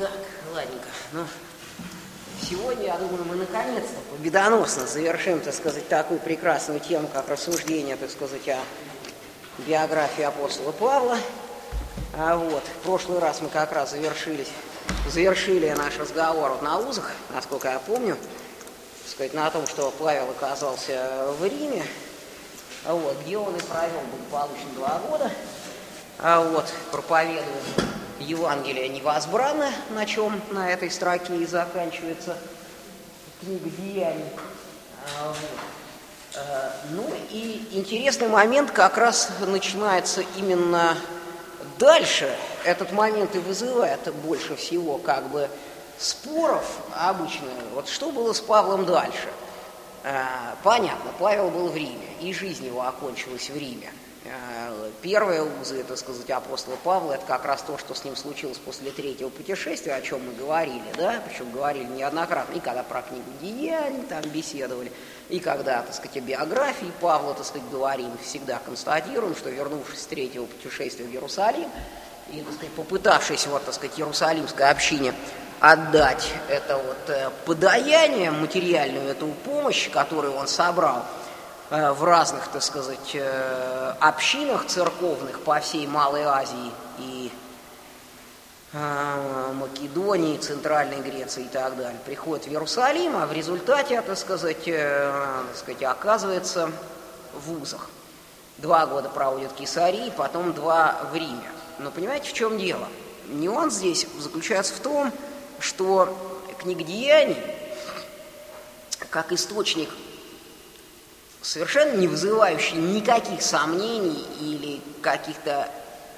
Так, ладненько. Ну, сегодня, я думаю, мы наконец-то победоносно завершим, так сказать, такую прекрасную тему, как рассуждение, так сказать, о биографии апостола Павла. А вот, в прошлый раз мы как раз завершили, завершили наш разговор вот на узах, насколько я помню, так сказать, на том, что Павел оказался в Риме, а вот, где он и провел благополучно два года, а вот, проповедуя Евангелие невозбранно, на чем на этой строке и заканчивается книга Деяний. А, ну и интересный момент как раз начинается именно дальше. Этот момент и вызывает больше всего как бы споров обычно. Вот что было с Павлом дальше? А, понятно, Павел был в Риме, и жизнь его окончилась в Риме. Первые узы, так сказать, апостола Павла, это как раз то, что с ним случилось после третьего путешествия, о чем мы говорили, да, причем говорили неоднократно, и когда про книгу Деяний там беседовали, и когда, так сказать, о биографии Павла, так сказать, говорим, всегда констатируем, что вернувшись с третьего путешествия в Иерусалим, и, так сказать, попытавшись, вот, так сказать, Иерусалимской общине отдать это вот э, подаяние, материальную эту помощь, которую он собрал – в разных, так сказать, э, общинах церковных по всей Малой Азии и э, Македонии, Центральной Греции и так далее, приходит в Иерусалим, а в результате, так сказать, так сказать оказывается в вузах. Два года проводит в Кесарии, потом два в Риме. Но понимаете, в чем дело? Нюанс здесь заключается в том, что книга Деяний, как источник совершенно не вызывающий никаких сомнений или каких-то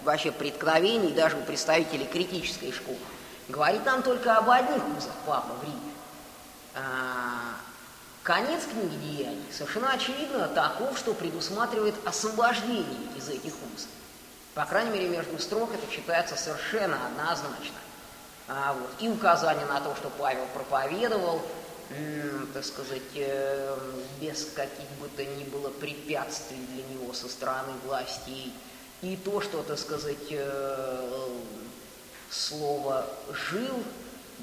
вообще преткновений даже у представителей критической школы. Говорит там только об одних узах Папа в Риме. А, конец книги Деяний совершенно очевидно таков, что предусматривает освобождение из этих уз. По крайней мере, между строк это читается совершенно однозначно. А, вот. И указание на то, что Павел проповедовал, так сказать, э, без каких бы то ни было препятствий для него со стороны властей. И то, что, так сказать, э, слово «жил»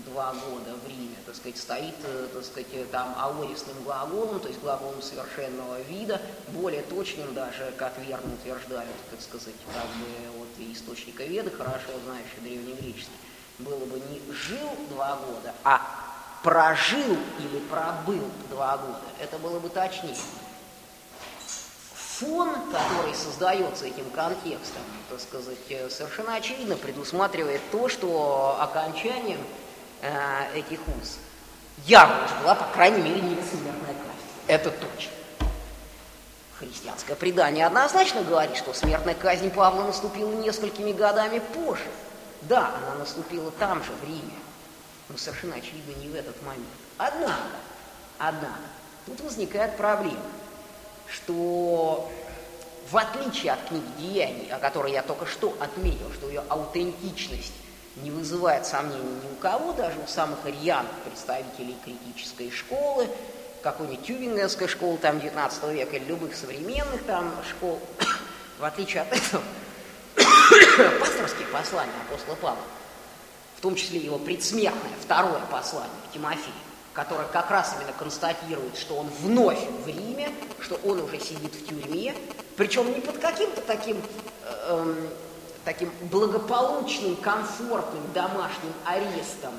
два года в Риме, так сказать, стоит, э, так сказать, там аорисным глаголом, то есть глаголом совершенного вида, более точным даже, как верно утверждают, так сказать, как бы вот источника Веды, хорошо знающий древнегреческий, было бы не «жил два года», а прожил или пробыл два года, это было бы точнее. Фон, который создается этим контекстом, так сказать, э, совершенно очевидно предусматривает то, что окончанием э, этих уз явно была, по крайней мере, не смертная казнь. Это точно. Христианское предание однозначно говорит, что смертная казнь Павла наступила несколькими годами позже. Да, она наступила там же, в Риме, но совершенно очевидно не в этот момент. Однако, однако, тут возникает проблема, что в отличие от книги «Деяний», о которой я только что отметил, что ее аутентичность не вызывает сомнений ни у кого, даже у самых рьяных представителей критической школы, какой-нибудь тюбингенской школы там 19 века или любых современных там школ, в отличие от этого, пасторские послания апостола Павла в том числе его предсмертное второе послание Тимофею, которое как раз именно констатирует, что он вновь в Риме, что он уже сидит в тюрьме, причем не под каким-то таким, э, таким благополучным, комфортным домашним арестом,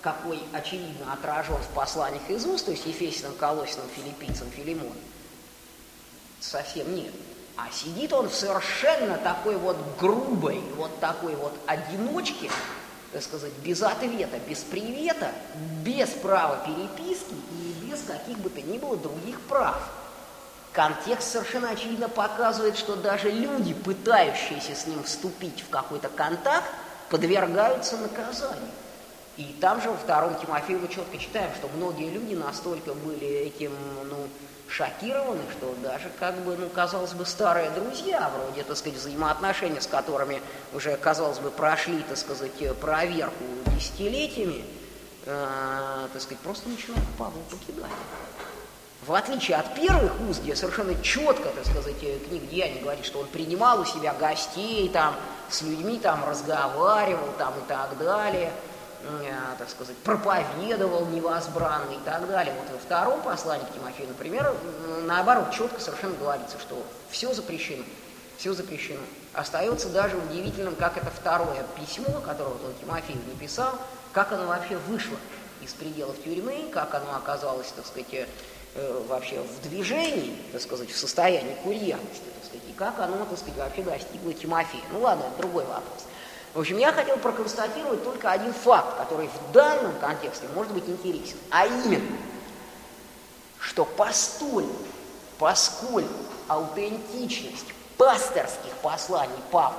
какой, очевидно, отражен в посланиях из уст, то есть Ефесиным, Колосиным, Филиппийцам, Филимоном. Совсем нет. А сидит он в совершенно такой вот грубой, вот такой вот одиночке, так сказать, без ответа, без привета, без права переписки и без каких бы то ни было других прав. Контекст совершенно очевидно показывает, что даже люди, пытающиеся с ним вступить в какой-то контакт, подвергаются наказанию. И там же во втором Тимофею мы четко читаем, что многие люди настолько были этим, ну, шокированы, что даже, как бы, ну, казалось бы, старые друзья, вроде, так сказать, взаимоотношения, с которыми уже, казалось бы, прошли, так сказать, проверку десятилетиями, э, так сказать, просто начинают Павла покидать. В отличие от первых уст, где совершенно четко, так сказать, книга Деяний говорит, что он принимал у себя гостей, там, с людьми там разговаривал, там, и так далее – так сказать, проповедовал невозбранно и так далее. Вот во втором послании к Тимофею, например, наоборот, четко совершенно говорится, что все запрещено, все запрещено. Остается даже удивительным, как это второе письмо, которое вот он Тимофею написал, как оно вообще вышло из пределов тюрьмы, как оно оказалось, так сказать, э, вообще в движении, так сказать, в состоянии курьерности, так сказать, и как оно, так сказать, вообще достигло Тимофея. Ну ладно, другой вопрос. В общем, я хотел проконстатировать только один факт, который в данном контексте может быть интересен, а именно, что постольку, поскольку аутентичность пасторских посланий Павла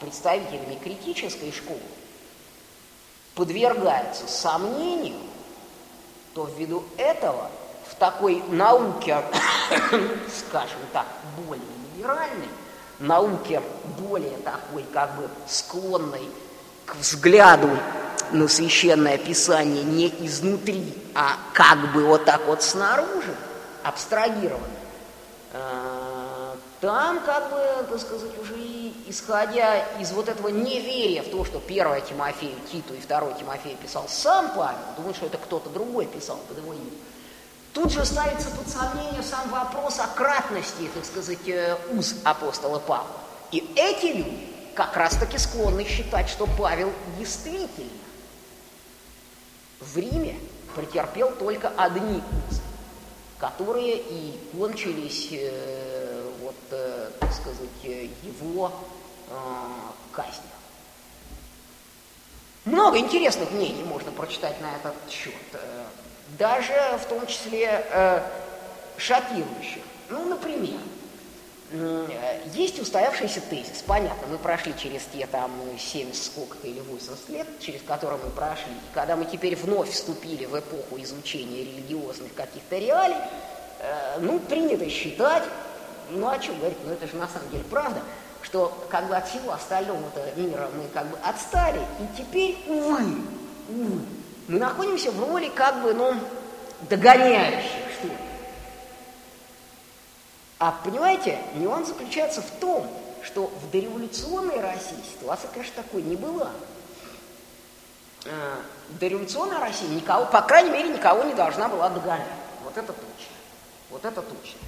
представителями критической школы подвергается сомнению, то ввиду этого в такой науке, скажем так, более либеральной, науке более такой, как бы склонной к взгляду на священное писание не изнутри, а как бы вот так вот снаружи, абстрагированно, э, там, как бы, так сказать, уже исходя из вот этого неверия в то, что первое Тимофею Титу и второй Тимофею писал сам Павел, думают, что это кто-то другой писал под его именем, Тут же ставится под сомнение сам вопрос о кратности, так сказать, э, уз апостола Павла. И эти люди как раз-таки склонны считать, что Павел действительно в Риме претерпел только одни узы, которые и кончились, э, вот, э, так сказать, его казнью. Много интересных мнений можно прочитать на этот счет даже в том числе э, шокирующих. Ну, например, есть устоявшийся тезис, понятно, мы прошли через те там 70 сколько-то или 80 лет, через которые мы прошли, и когда мы теперь вновь вступили в эпоху изучения религиозных каких-то реалий, э, ну, принято считать, ну, о чем говорить, ну, это же на самом деле правда, что как бы от всего остального мира мы как бы отстали, и теперь, увы, увы, мы находимся в роли как бы, ну, догоняющих, что ли. А понимаете, нюанс заключается в том, что в дореволюционной России ситуация, конечно, такой не была. А, дореволюционная Россия никого, по крайней мере, никого не должна была догонять. Вот это точно. Вот это точно.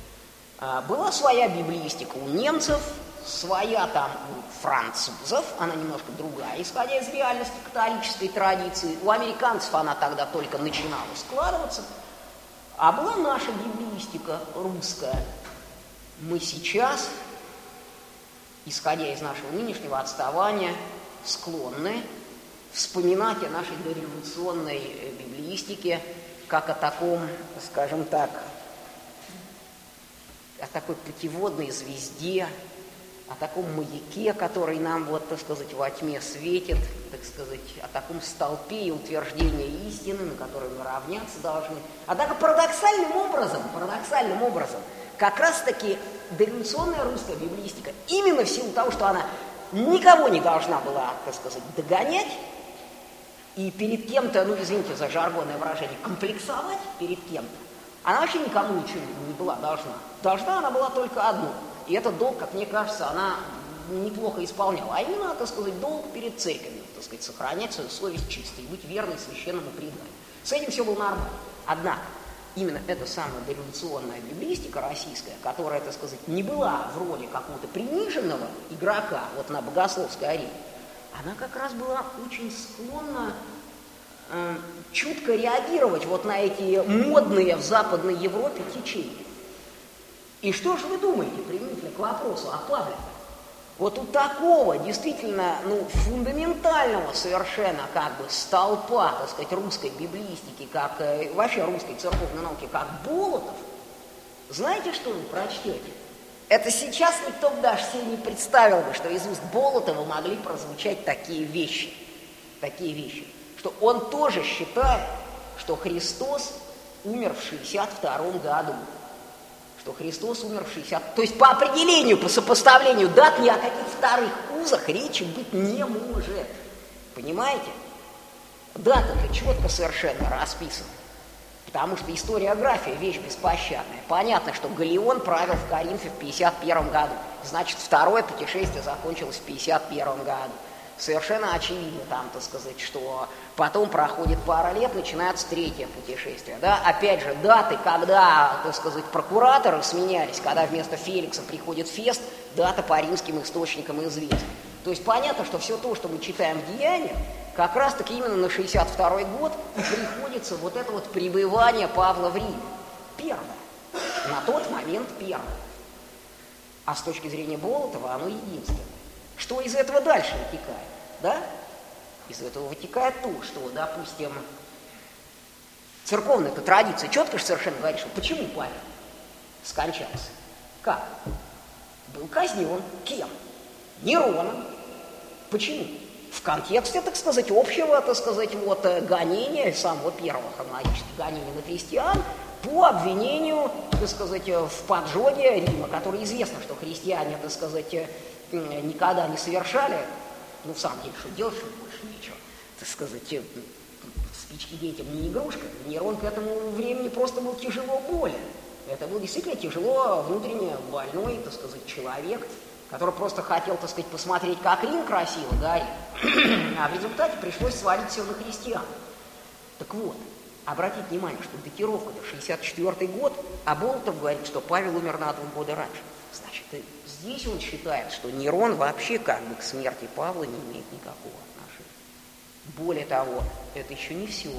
А, была своя библиистика у немцев, своя там французов, она немножко другая, исходя из реальности католической традиции. У американцев она тогда только начинала складываться. А была наша библиистика русская. Мы сейчас, исходя из нашего нынешнего отставания, склонны вспоминать о нашей дореволюционной э, библиистике как о таком, скажем так, о такой путеводной звезде, о таком маяке, который нам, вот, так сказать, во тьме светит, так сказать, о таком столпе и утверждении истины, на который мы равняться должны. Однако парадоксальным образом, парадоксальным образом, как раз-таки дореволюционная русская библистика, именно в силу того, что она никого не должна была, так сказать, догонять, и перед кем-то, ну, извините за жаргонное выражение, комплексовать перед кем-то, она вообще никому ничего не была должна. Должна она была только одно – и этот долг, как мне кажется, она неплохо исполняла. А именно, так сказать, долг перед церковью, так сказать, сохранять свою совесть чистой, быть верной священному преданию. С этим все было нормально. Однако, именно эта самая дореволюционная библистика российская, которая, так сказать, не была в роли какого-то приниженного игрока вот на богословской арене, она как раз была очень склонна э, чутко реагировать вот на эти модные в Западной Европе течения. И что же вы думаете, применительно к вопросу о Павле? Вот у такого действительно ну, фундаментального совершенно как бы столпа, так сказать, русской библистики, как э, вообще русской церковной науки, как Болотов, знаете, что вы прочтете? Это сейчас никто бы даже себе не представил бы, что из уст Болотова могли прозвучать такие вещи. Такие вещи. Что он тоже считает, что Христос умер в 62 году что Христос умер в 60... То есть по определению, по сопоставлению дат ни о каких вторых узах речи быть не может. Понимаете? Дата-то четко совершенно расписана. Потому что историография – вещь беспощадная. Понятно, что Галеон правил в Коринфе в 51 году. Значит, второе путешествие закончилось в 51 году. Совершенно очевидно там, так сказать, что потом проходит пара лет, начинается третье путешествие. Да? Опять же, даты, когда, так сказать, прокураторы сменялись, когда вместо Феликса приходит Фест, дата по римским источникам известна. То есть понятно, что все то, что мы читаем в Деяниях, как раз-таки именно на 62 год приходится вот это вот пребывание Павла в Риме. Первое. На тот момент первое. А с точки зрения Болотова оно единственное. Что из этого дальше вытекает? Да? Из этого вытекает то, что, допустим, церковная эта традиция четко же совершенно говорит, что почему Павел скончался? Как? Был казнен. Кем? Нероном. Почему? В контексте, так сказать, общего, так сказать, вот, э, гонения, самого первого хронологически гонения на христиан, по обвинению, так сказать, в поджоге Рима, который известно, что христиане, так сказать, э, никогда не совершали, ну, в самом деле, что делать, больше нечего, так сказать, э, спички детям не игрушка. Нерон к этому времени просто был тяжело болен. Это был действительно тяжело внутренне больной, так сказать, человек, который просто хотел, так сказать, посмотреть, как Рим красиво горит, а в результате пришлось свалить все на христиан. Так вот, обратите внимание, что датировка-то 64 год, а Болотов говорит, что Павел умер на два года раньше. Значит, здесь он считает, что Нерон вообще как бы к смерти Павла не имеет никакого отношения. Более того, это еще не все.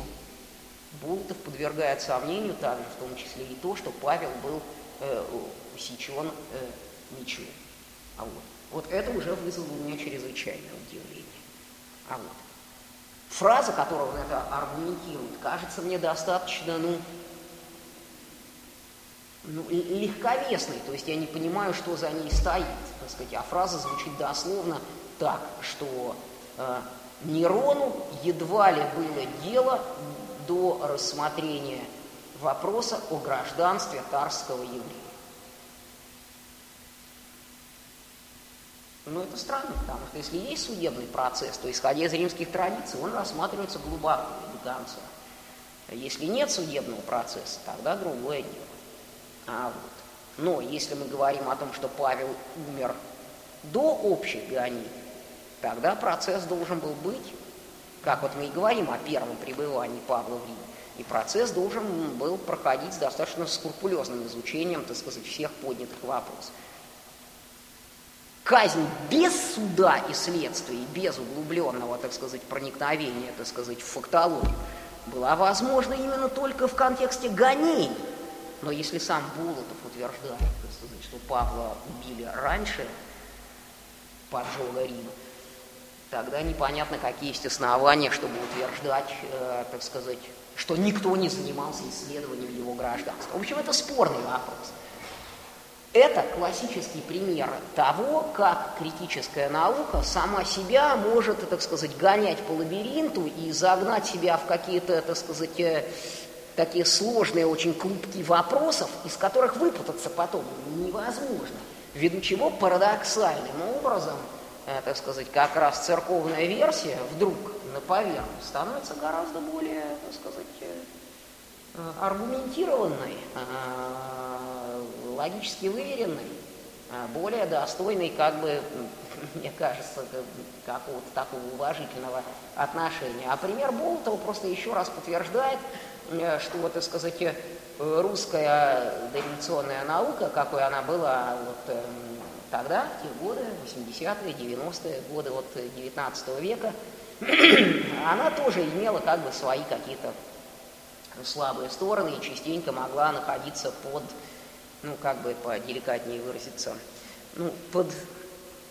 Болотов подвергает сомнению также, в том числе и то, что Павел был э, усечен э, мечом. А вот, вот это уже вызвало у меня чрезвычайное удивление. А вот. Фраза, которую он это аргументирует, кажется мне достаточно, ну, ну, легковесной, то есть я не понимаю, что за ней стоит, так сказать, а фраза звучит дословно так, что э, Нерону едва ли было дело до рассмотрения вопроса о гражданстве тарского еврея. Но это странно, потому что если есть судебный процесс, то, исходя из римских традиций, он рассматривается глубоко до конца. Если нет судебного процесса, тогда другое дело. А вот. Но если мы говорим о том, что Павел умер до общих гонений, тогда процесс должен был быть, как вот мы и говорим о первом пребывании Павла в Риме, и процесс должен был проходить с достаточно скрупулезным изучением, так сказать, всех поднятых вопросов казнь без суда и следствия, без углубленного, так сказать, проникновения, так сказать, в фактологию, была возможна именно только в контексте гонений. Но если сам Болотов утверждает, что Павла убили раньше поджога Рима, тогда непонятно, какие есть основания, чтобы утверждать, э, так сказать, что никто не занимался исследованием его гражданства. В общем, это спорный вопрос. Это классический пример того, как критическая наука сама себя может, так сказать, гонять по лабиринту и загнать себя в какие-то, так сказать, э, такие сложные очень клубки вопросов, из которых выпутаться потом невозможно. Ввиду чего парадоксальным образом, э, так сказать, как раз церковная версия вдруг на поверхность становится гораздо более, так сказать, э, аргументированной, логически выверенный, а более достойный, как бы, мне кажется, какого-то такого уважительного отношения. А пример Болтова просто еще раз подтверждает, э, что, так сказать, э, русская дореволюционная наука, какой она была вот эм, тогда, в те годы, 80-е, 90-е годы вот 19 века, она тоже имела как бы свои какие-то слабые стороны и частенько могла находиться под ну, как бы поделикатнее выразиться, ну, под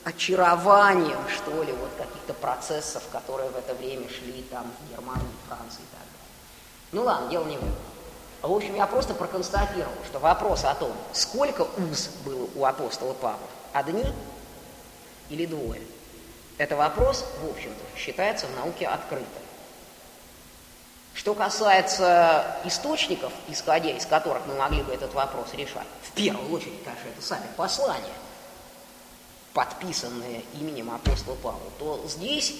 очарованием, что ли, вот каких-то процессов, которые в это время шли там в Германии, Франции и так далее. Ну ладно, дело не в этом. В общем, я просто проконстатировал, что вопрос о том, сколько уз было у апостола Павла, одни или двое, это вопрос, в общем-то, считается в науке открытым. Что касается источников, исходя из которых мы могли бы этот вопрос решать, в первую очередь, конечно, это сами послания, подписанные именем апостола Павла, то здесь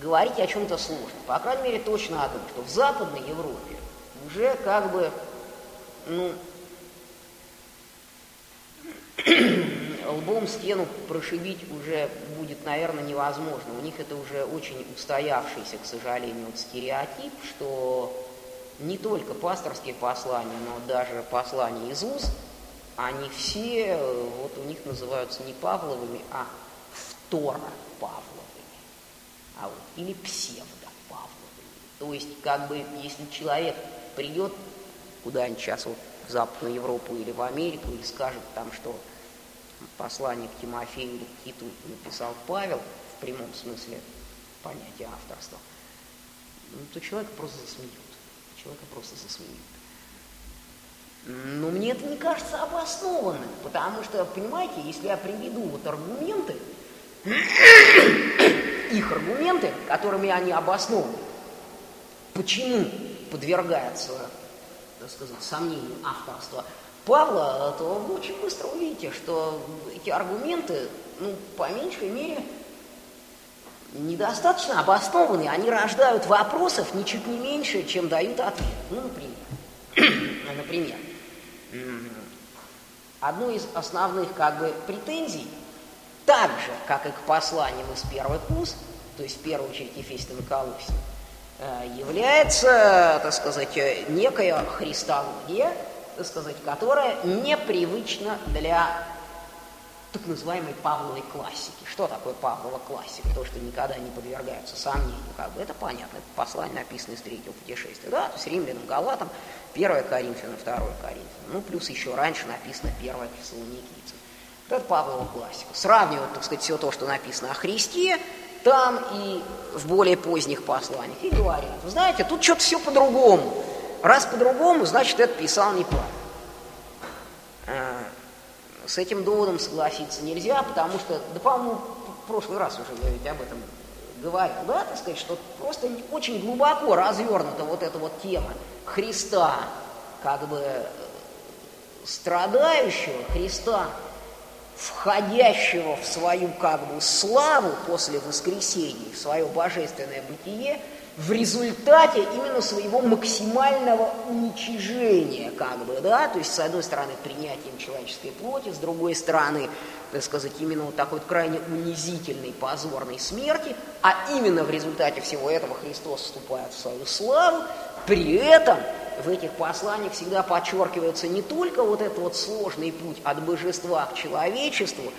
говорить о чем-то сложно. По крайней мере, точно о том, что в Западной Европе уже как бы, ну, лбом стену прошибить уже будет, наверное, невозможно. У них это уже очень устоявшийся, к сожалению, вот стереотип, что не только пасторские послания, но даже послания из уст, они все, вот у них называются не Павловыми, а втора Павловыми, а вот, или псевдо-Павловыми. То есть, как бы, если человек придет куда-нибудь сейчас вот в Западную Европу или в Америку, или скажет там, что послание к Тимофею или к Титу написал Павел, в прямом смысле понятия авторства, ну, то человек просто засмеют. Человека просто засмеют. Но мне это не кажется обоснованным, потому что, понимаете, если я приведу вот аргументы, которыми они обоснованы, почему подвергается, так сказать, сомнению авторства Павла, то вы очень быстро увидите, что эти аргументы, ну, по меньшей мере, недостаточно обоснованы, они рождают вопросов ничуть не меньше, чем дают ответ. Ну, например, например, одной из основных как бы претензий, так же, как и к посланиям из первых уст, то есть в первую очередь Ефестин и Колосин, э, является, так сказать, некая христология, так сказать, которая непривычна для так называемой Павловой классики. Что такое Павлова классика? То, что никогда не подвергается сомнению. Как бы это понятно. Это послание написано из третьего путешествия. Да, то есть римлянам, галатам, 1 Коринфянам, 2 Коринфянам. Ну, плюс еще раньше написано 1 Фессалоникийцам. Это Павлова классика. Сравнивают, так сказать, все то, что написано о Христе, там и в более поздних посланиях. И говорят, вы знаете, тут что-то все по-другому. Раз по-другому, значит, это писал не Павел. А, с этим доводом согласиться нельзя, потому что, да, по-моему, в прошлый раз уже я ведь об этом говорил, да, так сказать, что просто очень глубоко развернута вот эта вот тема Христа, как бы страдающего, Христа, входящего в свою как бы славу после воскресения, в свое божественное бытие – в результате именно своего максимального уничижения, как бы, да, то есть, с одной стороны, принятием человеческой плоти, с другой стороны, так сказать, именно вот такой вот крайне унизительной, позорной смерти, а именно в результате всего этого Христос вступает в свою славу, при этом в этих посланиях всегда подчеркивается не только вот этот вот сложный путь от божества к человечеству,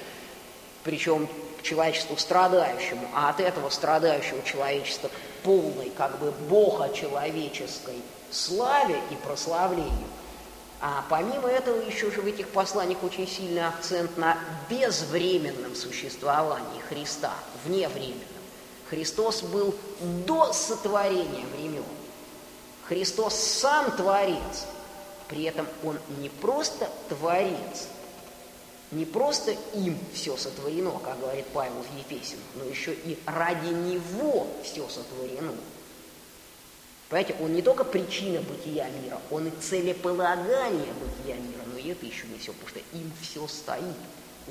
причем к человечеству страдающему, а от этого страдающего человечества полной как бы бога человеческой славе и прославлению. А помимо этого еще же в этих посланиях очень сильный акцент на безвременном существовании Христа, вневременном. Христос был до сотворения времен. Христос сам Творец, при этом Он не просто Творец, не просто им все сотворено, как говорит Павел в Ефесиных, но еще и ради него все сотворено. Понимаете, он не только причина бытия мира, он и целеполагание бытия мира, но и это еще не все, потому что им все стоит.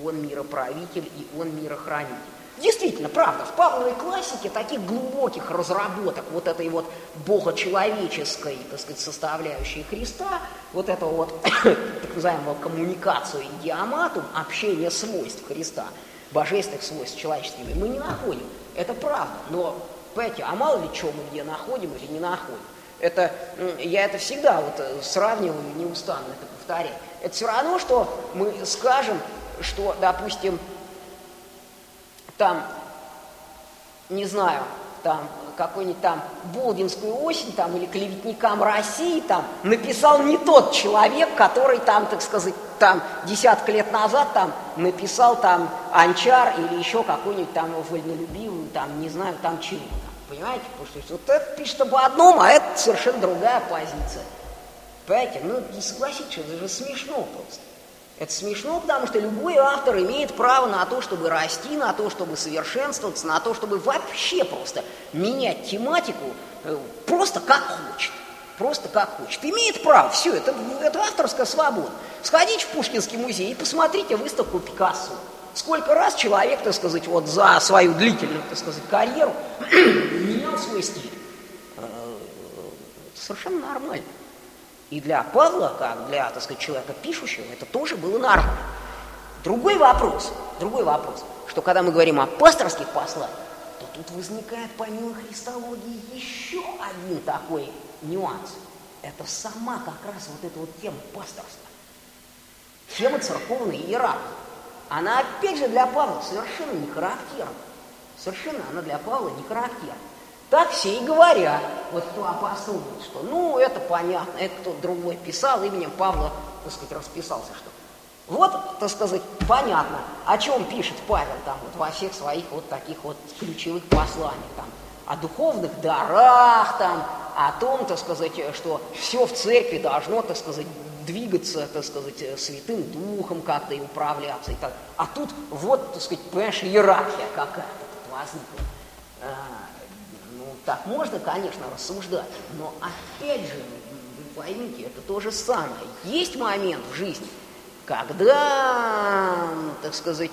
Он мироправитель и он мирохранитель. Действительно, правда, в Павловой классике таких глубоких разработок вот этой вот богочеловеческой, так сказать, составляющей Христа, вот этого вот так называемого коммуникацию идиоматум, общение свойств Христа, божественных свойств человеческими, мы не находим. Это правда, но, понимаете, а мало ли что мы где находим или не находим. Это, я это всегда вот э, сравниваю, не устану это повторять. Это все равно, что мы скажем, что, допустим, там, не знаю, там, какой-нибудь там Болдинскую осень там, или клеветникам России там написал не тот человек, который там, так сказать, там десяток лет назад там написал там Анчар или еще какой-нибудь там вольнолюбивый, там, не знаю, там чего. Там, понимаете? Потому что вот это пишет об одном, а это совершенно другая позиция. Понимаете? Ну, не согласитесь, это же смешно просто. Это смешно, потому что любой автор имеет право на то, чтобы расти, на то, чтобы совершенствоваться, на то, чтобы вообще просто менять тематику э, просто как хочет. Просто как хочет. Имеет право, все, это, это авторская свобода. Сходите в Пушкинский музей и посмотрите выставку Пикассо. Сколько раз человек, так сказать, вот за свою длительную, так сказать, карьеру менял свой стиль. Э, совершенно нормально. И для Павла, как для, так сказать, человека пишущего, это тоже было нормально. Другой вопрос, другой вопрос, что когда мы говорим о пасторских посланиях, то тут возникает помимо христологии еще один такой нюанс. Это сама как раз вот эта вот тема пасторства. Тема церковной иерархии. Она опять же для Павла совершенно не характерна. Совершенно она для Павла не характерна. Так все и говорят, вот кто апостол, что ну это понятно, это кто другой писал, именем Павла, так сказать, расписался, что вот, так сказать, понятно, о чем пишет Павел там вот во всех своих вот таких вот ключевых посланиях, там, о духовных дарах, там, о том, так сказать, что все в церкви должно, так сказать, двигаться, так сказать, святым духом как-то и управляться. И так. А тут вот, так сказать, понимаешь, иерархия какая-то возникла. Так можно, конечно, рассуждать, но опять же, вы поймите, это то же самое. Есть момент в жизни, когда, так сказать,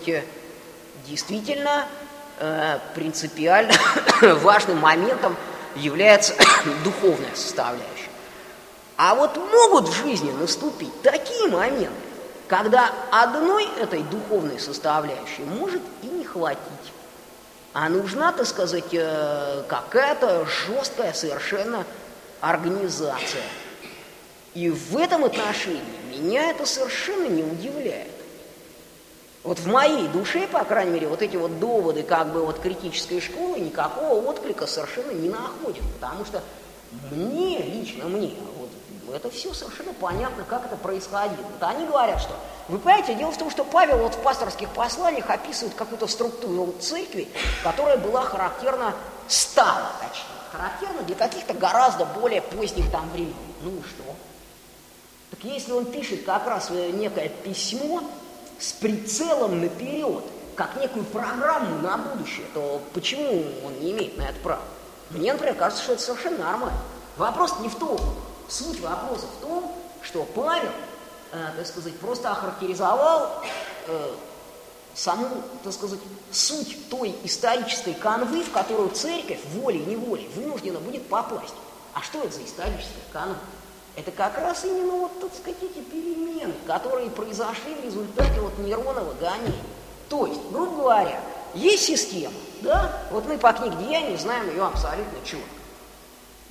действительно э, принципиально важным моментом является духовная составляющая. А вот могут в жизни наступить такие моменты, когда одной этой духовной составляющей может и не хватить. А нужна, так сказать, э, какая-то жесткая совершенно организация. И в этом отношении меня это совершенно не удивляет. Вот в моей душе, по крайней мере, вот эти вот доводы как бы вот критической школы никакого отклика совершенно не находят, потому что мне, лично мне, это все совершенно понятно, как это происходило. Вот они говорят, что, вы понимаете, дело в том, что Павел вот в пасторских посланиях описывает какую-то структуру церкви, которая была характерна, стала, точнее, характерна для каких-то гораздо более поздних там времен. Ну что? Так если он пишет как раз некое письмо, с прицелом наперед, как некую программу на будущее, то почему он не имеет на это права? Мне, например, кажется, что это совершенно нормально. Вопрос не в том, суть вопроса в том, что Павел, э, так сказать, просто охарактеризовал э, саму, так сказать, суть той исторической канвы, в которую церковь волей-неволей вынуждена будет попасть. А что это за историческая канва? Это как раз именно вот, так сказать, эти перемены, которые произошли в результате вот нейронного гонения. То есть, грубо говоря, есть система, да, вот мы по книге Деяний знаем ее абсолютно четко.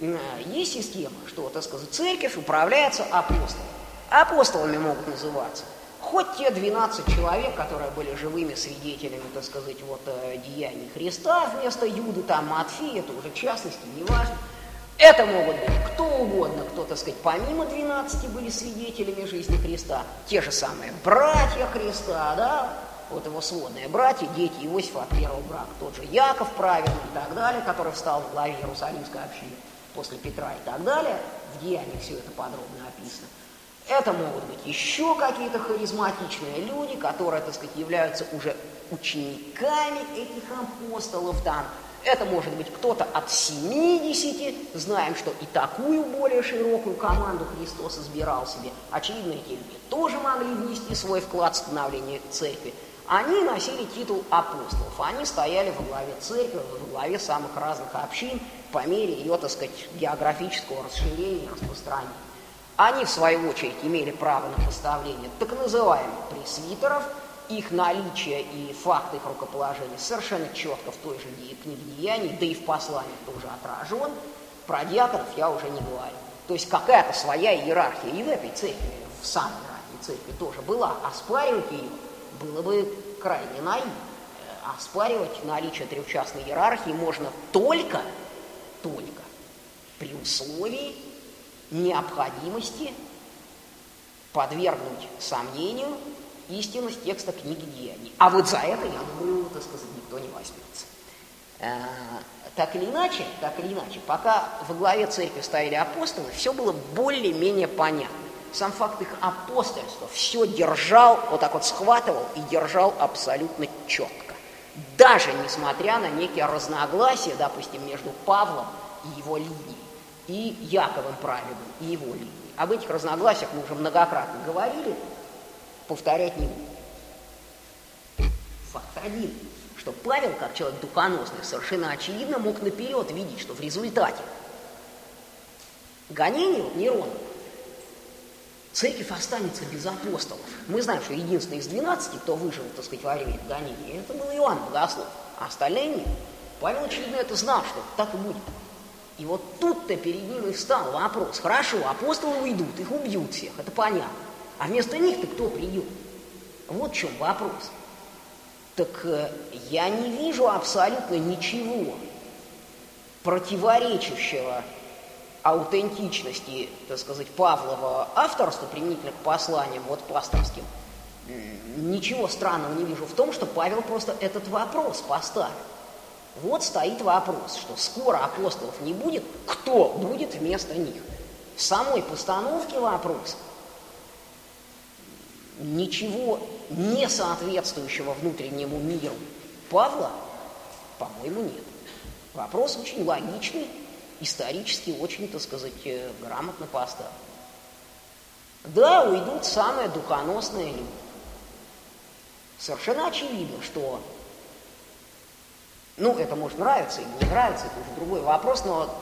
Э, есть система, что, так сказать, церковь управляется апостолами. Апостолами могут называться хоть те 12 человек, которые были живыми свидетелями, так сказать, вот э, деяний Христа вместо Юды, там Матфея, это уже частности, неважно. Это могут быть кто угодно, кто, так сказать, помимо 12 были свидетелями жизни Христа. Те же самые братья Христа, да, вот его сводные братья, дети Иосифа от первого брака, тот же Яков праведный и так далее, который встал в главе Иерусалимской общины после Петра и так далее. В Деяниях все это подробно описано. Это могут быть еще какие-то харизматичные люди, которые, так сказать, являются уже учениками этих апостолов, там, это может быть кто-то от 70, знаем, что и такую более широкую команду Христос избирал себе. Очевидно, эти люди тоже могли внести свой вклад в становление церкви. Они носили титул апостолов, они стояли во главе церкви, во главе самых разных общин по мере ее, так сказать, географического расширения и распространения. Они, в свою очередь, имели право на поставление так называемых пресвитеров – их наличие и факт их рукоположения совершенно четко в той же книге Деяний, да и в послании тоже отражен. Про диаконов я уже не говорю. То есть какая-то своя иерархия и в этой церкви, в самой ранней церкви тоже была. Оспаривать ее было бы крайне наивно. Оспаривать наличие трехчастной иерархии можно только, только при условии необходимости подвергнуть сомнению истинность текста книги Деяний. А вот за это, я думаю, так сказать, никто не возьмется. Э, так или иначе, так или иначе, пока во главе церкви стояли апостолы, все было более-менее понятно. Сам факт их апостольства все держал, вот так вот схватывал и держал абсолютно четко. Даже несмотря на некие разногласия, допустим, между Павлом и его линией, и Яковом праведным и его линией. Об этих разногласиях мы уже многократно говорили, повторять не буду. Факт один, что Павел, как человек духоносный, совершенно очевидно мог наперед видеть, что в результате гонения Нерона церковь останется без апостолов. Мы знаем, что единственный из двенадцати, кто выжил, так сказать, во время гонения, это был Иоанн Богослов, а остальные нет. Павел, очевидно, это знал, что так и будет. И вот тут-то перед ним и встал вопрос. Хорошо, апостолы уйдут, их убьют всех, это понятно. А вместо них-то кто придет? Вот в чем вопрос. Так э, я не вижу абсолютно ничего противоречащего аутентичности, так сказать, Павлова авторства применительно к посланиям, вот пасторским, ничего странного не вижу в том, что Павел просто этот вопрос поставил. Вот стоит вопрос, что скоро апостолов не будет, кто будет вместо них. В самой постановке вопроса ничего не соответствующего внутреннему миру Павла, по-моему, нет. Вопрос очень логичный, исторически очень, так сказать, э, грамотно поставлен. Да, уйдут самые духоносные люди. Совершенно очевидно, что, ну, это может нравиться или не нравиться, это уже другой вопрос, но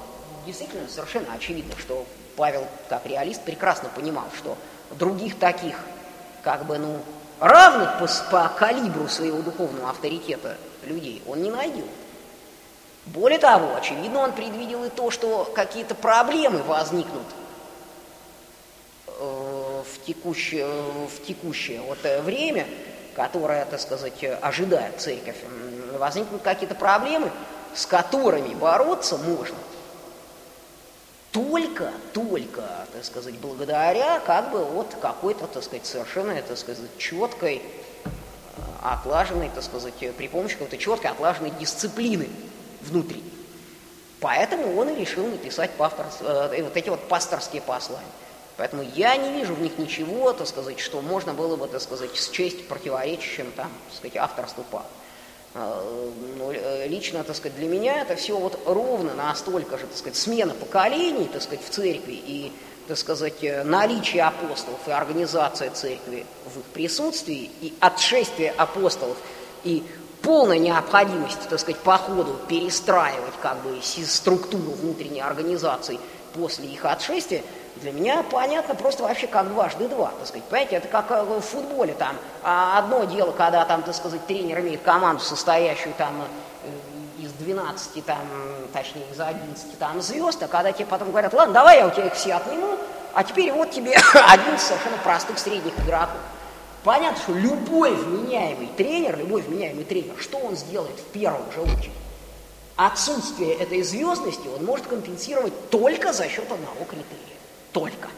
действительно совершенно очевидно, что Павел, как реалист, прекрасно понимал, что других таких, как бы, ну, равных по, по калибру своего духовного авторитета людей он не найдет. Более того, очевидно, он предвидел и то, что какие-то проблемы возникнут э, в текущее, в текущее вот э, время, которое, так сказать, ожидает церковь, возникнут какие-то проблемы, с которыми бороться можно. Только, только, так сказать, благодаря как бы вот какой-то, так сказать, совершенно, так сказать, четкой, э, отлаженной, так сказать, при помощи какой-то четкой, отлаженной дисциплины внутренней. Поэтому он и решил написать пастор, э, вот эти вот пасторские послания. Поэтому я не вижу в них ничего, так сказать, что можно было бы, так сказать, счесть противоречащим, там, так сказать, авторству Павла. Э, ну, э, лично, так сказать, для меня это все вот ровно настолько же, так сказать, смена поколений, так сказать, в церкви и, так сказать, э, наличие апостолов и организация церкви в их присутствии и отшествие апостолов и полная необходимость, так сказать, по ходу перестраивать как бы структуру внутренней организации после их отшествия – для меня понятно просто вообще как дважды два, так сказать. Понимаете, это как э, в футболе там. А одно дело, когда там, так сказать, тренер имеет команду, состоящую там э, из 12, там, точнее, из 11 там звезд, а когда тебе потом говорят, ладно, давай я у тебя их все отниму, а теперь вот тебе один совершенно простых средних игроков. Понятно, что любой вменяемый тренер, любой вменяемый тренер, что он сделает в первую же очередь? Отсутствие этой звездности он может компенсировать только за счет одного критерия только.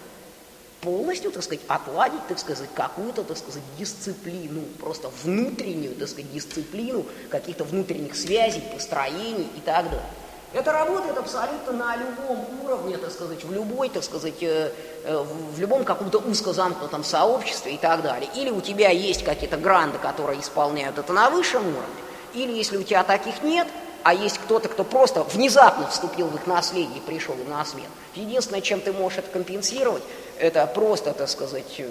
Полностью, так сказать, отладить, так сказать, какую-то, так сказать, дисциплину, просто внутреннюю, так сказать, дисциплину каких-то внутренних связей, построений и так далее. Это работает абсолютно на любом уровне, так сказать, в любой, так сказать, э, э, в любом каком-то узкозамкнутом сообществе и так далее. Или у тебя есть какие-то гранды, которые исполняют это на высшем уровне, или если у тебя таких нет, а есть кто-то, кто просто внезапно вступил в их наследие и пришел на смену. Единственное, чем ты можешь это компенсировать, это просто, так сказать, э,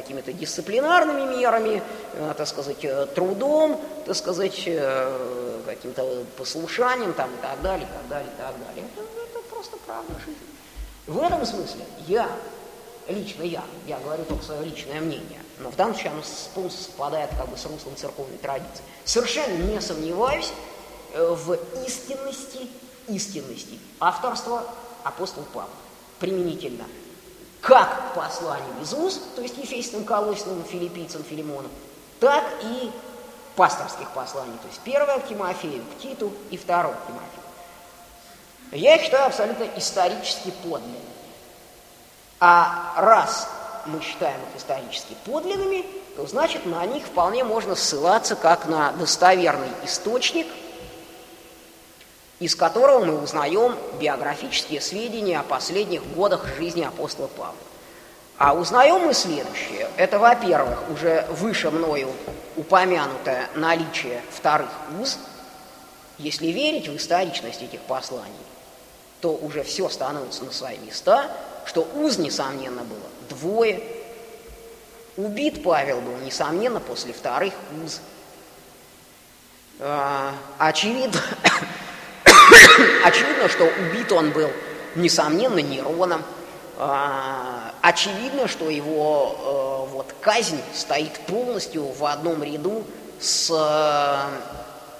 какими-то дисциплинарными мерами, э, так сказать, э, трудом, так сказать, каким-то послушанием там, и так далее, и так далее, и так далее. Это, это просто правда жизни. В этом смысле я, лично я, я говорю только свое личное мнение, но в данном случае оно полностью совпадает как бы с руслом церковной традиции. Совершенно не сомневаюсь, Э, в истинности, истинности авторства апостола Павла применительно как посланию из уз, то есть Ефесиным, Колосиным, Филиппийцам, Филимону, так и пасторских посланий, то есть первое к Тимофею, к Титу и второе к Тимофею. Я считаю абсолютно исторически подлинными. А раз мы считаем их исторически подлинными, то значит на них вполне можно ссылаться как на достоверный источник – из которого мы узнаем биографические сведения о последних годах жизни апостола Павла. А узнаем мы следующее. Это, во-первых, уже выше мною упомянутое наличие вторых уз. Если верить в историчность этих посланий, то уже все становится на свои места, что уз, несомненно, было двое. Убит Павел был, несомненно, после вторых уз. А, очевидно, Очевидно, что убит он был, несомненно, Нероном. а, очевидно, что его вот казнь стоит полностью в одном ряду с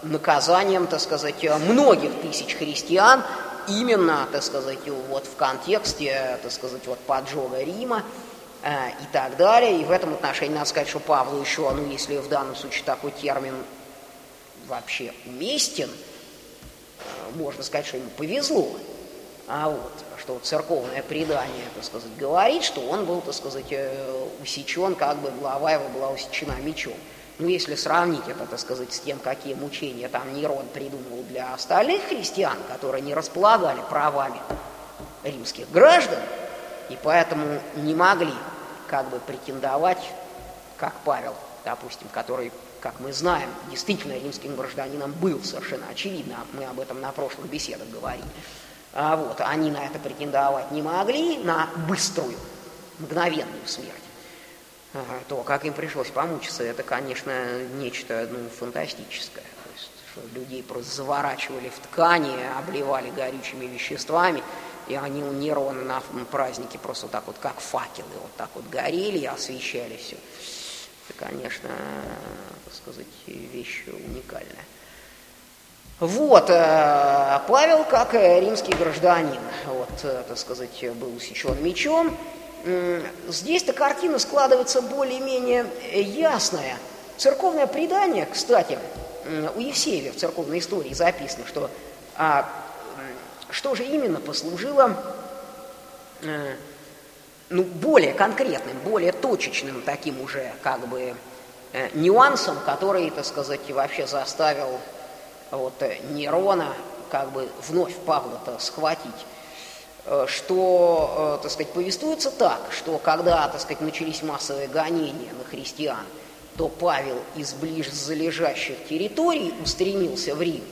наказанием, так сказать, многих тысяч христиан, именно, так сказать, вот в контексте, так сказать, вот поджога Рима э, и так далее. И в этом отношении надо сказать, что Павлу еще, ну, если в данном случае такой термин вообще уместен, э, можно сказать, что ему повезло. А вот, что церковное предание, так сказать, говорит, что он был, так сказать, э, усечен, как бы глава его была усечена мечом. Ну, если сравнить это, так сказать, с тем, какие мучения там Нерон придумал для остальных христиан, которые не располагали правами римских граждан, и поэтому не могли как бы претендовать, как Павел, допустим, который, как мы знаем, действительно римским гражданином был совершенно очевидно, мы об этом на прошлых беседах говорили. А вот, они на это претендовать не могли, на быструю, мгновенную смерть то, как им пришлось помучиться, это, конечно, нечто ну, фантастическое. То есть, что людей просто заворачивали в ткани, обливали горючими веществами, и они у Нерона на празднике просто так вот, как факелы, вот так вот горели и освещали все. Это, конечно, так сказать, вещь уникальная. Вот, э, Павел, как римский гражданин, вот, э, так сказать, был усечен мечом, здесь-то картина складывается более-менее ясная. Церковное предание, кстати, у Евсеевия в церковной истории записано, что а, что же именно послужило э, ну, более конкретным, более точечным таким уже как бы э, нюансом, который, так сказать, вообще заставил вот Нерона как бы вновь Павла-то схватить. Э, что, э, так сказать, повествуется так, что когда, так сказать, начались массовые гонения на христиан, то Павел из близлежащих территорий устремился в Рим,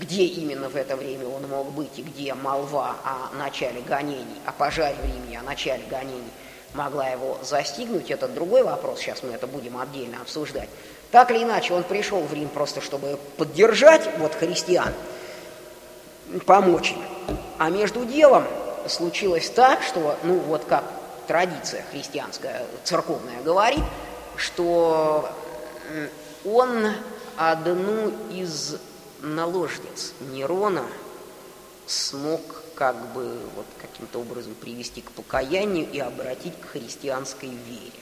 где именно в это время он мог быть и где молва о начале гонений, о пожаре в Риме, о начале гонений могла его застигнуть, это другой вопрос, сейчас мы это будем отдельно обсуждать. Так или иначе, он пришел в Рим просто, чтобы поддержать вот христиан, помочь им. А между делом случилось так, что, ну вот как традиция христианская, церковная говорит, что он одну из наложниц Нерона смог как бы вот каким-то образом привести к покаянию и обратить к христианской вере.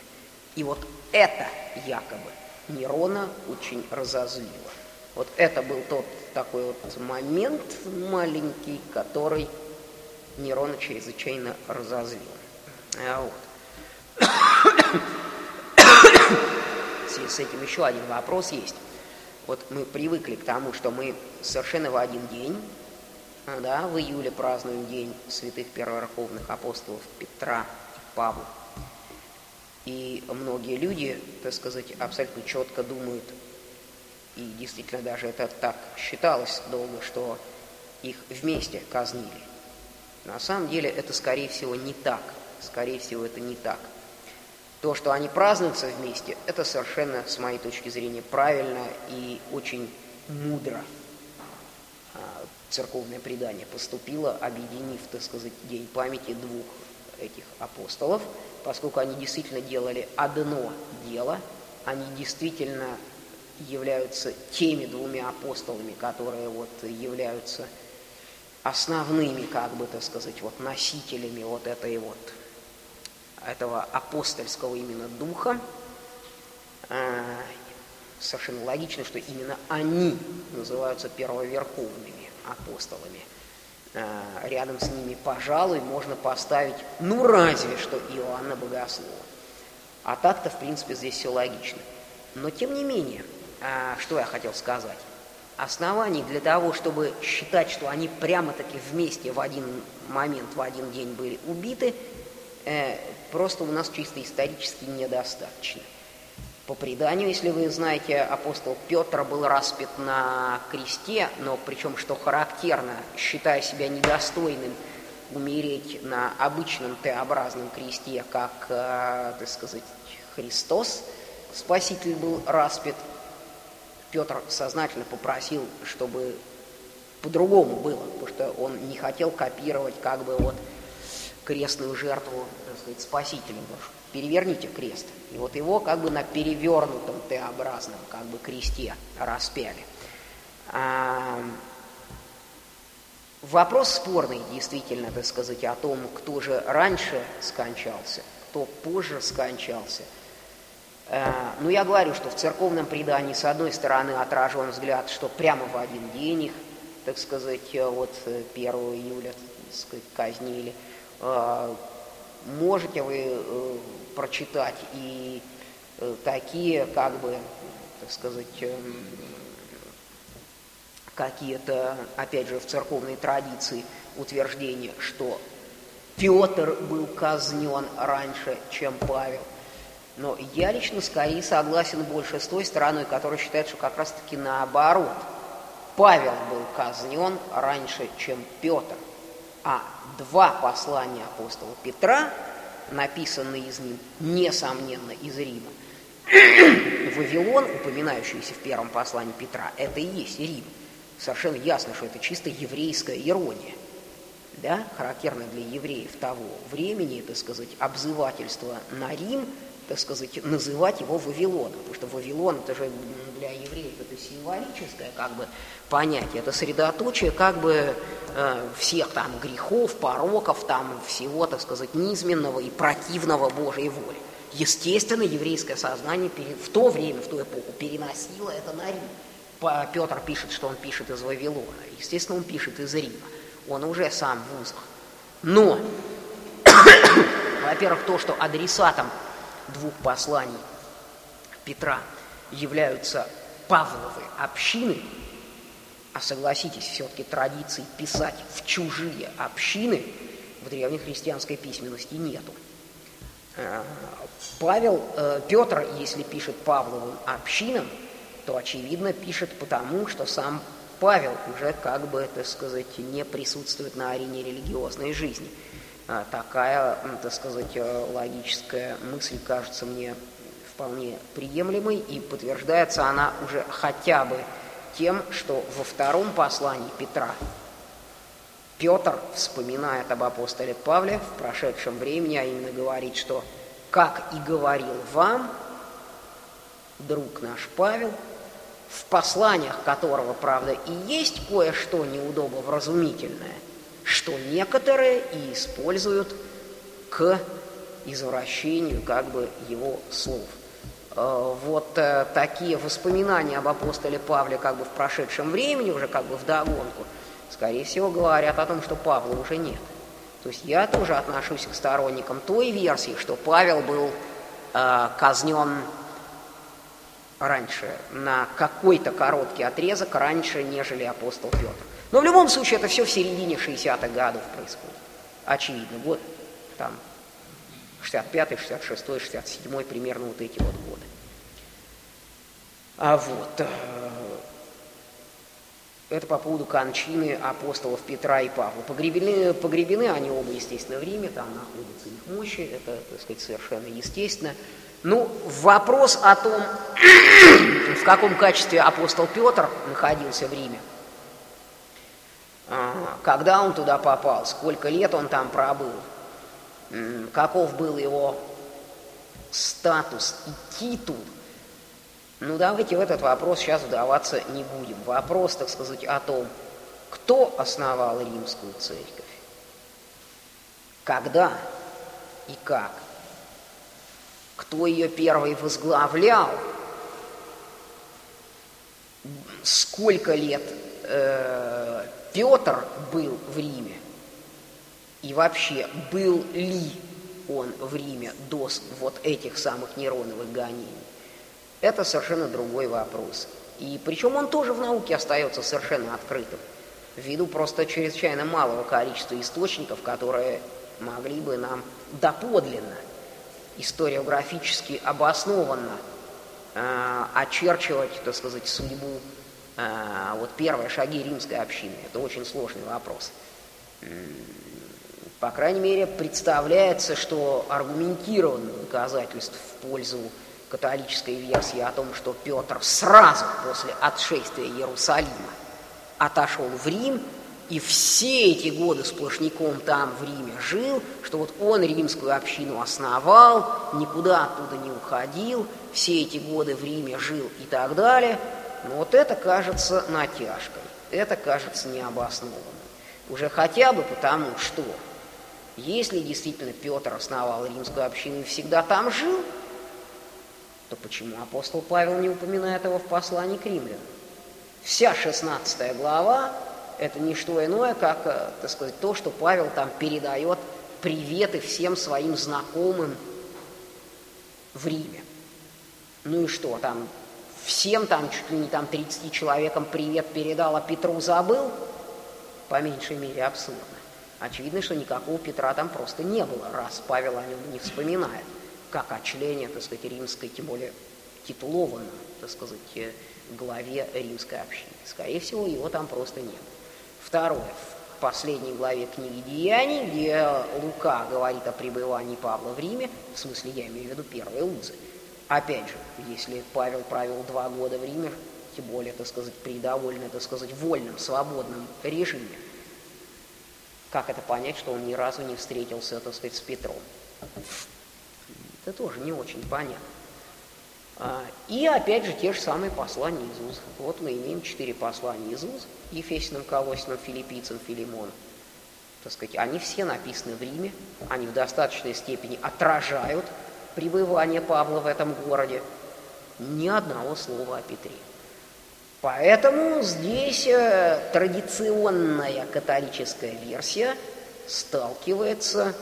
И вот это якобы Нерона очень разозлило. Вот это был тот такой вот момент маленький, который Нерона чрезвычайно разозлил. А вот. с этим еще один вопрос есть. Вот мы привыкли к тому, что мы совершенно в один день, а, да, в июле празднуем День святых первораховных апостолов Петра и Павла. И многие люди, так сказать, абсолютно четко думают, и действительно даже это так считалось долго, что их вместе казнили. На самом деле это, скорее всего, не так. Скорее всего, это не так. То, что они празднуются вместе, это совершенно, с моей точки зрения, правильно и очень мудро. А, церковное предание поступило, объединив, так сказать, день памяти двух этих апостолов, поскольку они действительно делали одно дело, они действительно являются теми двумя апостолами, которые вот являются основными, как бы, так сказать, вот носителями вот этой вот, этого апостольского именно духа, а, совершенно логично, что именно они называются первоверховными апостолами. А, рядом с ними, пожалуй, можно поставить, ну разве что Иоанна Богослова. А так-то, в принципе, здесь все логично. Но, тем не менее, а, что я хотел сказать оснований для того, чтобы считать, что они прямо-таки вместе в один момент, в один день были убиты, э, просто у нас чисто исторически недостаточно. По преданию, если вы знаете, апостол Петр был распят на кресте, но причем, что характерно, считая себя недостойным умереть на обычном Т-образном кресте, как, э, так сказать, Христос, Спаситель был распят Петр сознательно попросил, чтобы по-другому было, потому что он не хотел копировать как бы вот крестную жертву, сказать, спасителем. Переверните крест. И вот его как бы на перевернутом Т-образном как бы кресте распяли. А, вопрос спорный, действительно, так сказать, о том, кто же раньше скончался, кто позже скончался. А, ну, я говорю, что в церковном предании, с одной стороны, отражен взгляд, что прямо в один день их, так сказать, вот 1 июля, так сказать, казнили. Можете вы э, прочитать и э, такие, как бы, так сказать, эм, какие-то, опять же, в церковной традиции утверждения, что Петр был казнен раньше, чем Павел. Но я лично скорее согласен больше с той стороной, которая считает, что как раз-таки наоборот. Павел был казнен раньше, чем Петр. А два послания апостола Петра, написанные из ним, несомненно, из Рима, Вавилон, упоминающийся в первом послании Петра, это и есть Рим. Совершенно ясно, что это чисто еврейская ирония, да, характерная для евреев того времени, так сказать, обзывательство на Рим, так сказать, называть его Вавилоном, потому что Вавилон это же для евреев это символическое как бы понятие, это средоточие как бы э, всех там грехов, пороков, там всего, так сказать, низменного и противного Божьей воли. Естественно, еврейское сознание в то время, в ту эпоху переносило это на Рим. Петр пишет, что он пишет из Вавилона. Естественно, он пишет из Рима. Он уже сам в узах. Но, во-первых, то, что адресатом двух посланий Петра являются Павловы общины, а согласитесь, все-таки традиции писать в чужие общины в древней христианской письменности нету. Э, Павел, э, Петр, если пишет Павловым общинам, то, очевидно, пишет потому, что сам Павел уже, как бы, так сказать, не присутствует на арене религиозной жизни. А такая, так сказать, э, логическая мысль кажется мне вполне приемлемой, и подтверждается она уже хотя бы тем, что во втором послании Петра Петр вспоминает об апостоле Павле в прошедшем времени, а именно говорит, что «как и говорил вам, друг наш Павел, в посланиях которого, правда, и есть кое-что неудобовразумительное, что некоторые и используют к извращению как бы его слов. Э, вот э, такие воспоминания об апостоле Павле как бы в прошедшем времени, уже как бы в догонку, скорее всего, говорят о том, что Павла уже нет. То есть я тоже отношусь к сторонникам той версии, что Павел был э, казнен раньше, на какой-то короткий отрезок раньше, нежели апостол Петр. Но в любом случае это все в середине 60-х годов происходит. Очевидно, год там 65-й, 66-й, 67-й, примерно вот эти вот годы. А вот, э, это по поводу кончины апостолов Петра и Павла. Погребены, погребены они оба, естественно, в Риме, там находятся их мощи, это, так сказать, совершенно естественно. Ну, вопрос о том, в каком качестве апостол Петр находился вРиме, когда он туда попал, сколько лет он там пробыл, каков был его статус и титул, ну давайте в этот вопрос сейчас вдаваться не будем. Вопрос, так сказать, о том, кто основал римскую церковь, когда и как – кто ее первый возглавлял, сколько лет э, Петр был в Риме, и вообще был ли он в Риме до вот этих самых Нероновых гонений, это совершенно другой вопрос. И причем он тоже в науке остается совершенно открытым, ввиду просто чрезвычайно малого количества источников, которые могли бы нам доподлинно историографически обоснованно э, очерчивать, так сказать, судьбу, вот первые шаги римской общины. Это очень сложный вопрос. По крайней мере, представляется, что аргументированных доказательств в пользу католической версии о том, что Петр сразу после отшествия Иерусалима отошел в Рим, и все эти годы сплошняком там в Риме жил, что вот он римскую общину основал, никуда оттуда не уходил, все эти годы в Риме жил и так далее, но вот это кажется натяжкой, это кажется необоснованным. Уже хотя бы потому, что если действительно Петр основал римскую общину и всегда там жил, то почему апостол Павел не упоминает его в послании к римлянам? Вся 16 глава – это не что иное, как, э, так сказать, то, что Павел там передает приветы всем своим знакомым в Риме. Ну и что, там всем там, чуть ли не там 30 человекам привет передал, а Петру забыл? По меньшей мере абсурдно. Очевидно, что никакого Петра там просто не было, раз Павел о нем не вспоминает, как о члене, так сказать, римской, тем более титулованном, так сказать, э, главе римской общины. Скорее всего, его там просто нет. Второе. В последней главе книги «Деяний», где Лука говорит о пребывании Павла в Риме, в смысле, я имею в виду первые узы. Опять же, если Павел провел два года в Риме, тем более, так сказать, при довольно, так сказать, вольном, свободном режиме, как это понять, что он ни разу не встретился, так сказать, с Петром? Это тоже не очень понятно. А, и опять же те же самые послания уз. Вот мы имеем четыре послания уз, Ефесиным, Колосиным, Филиппийцам, Филимону. Так сказать, они все написаны в Риме, они в достаточной степени отражают пребывание Павла в этом городе. Ни одного слова о Петре. Поэтому здесь э, традиционная католическая версия сталкивается,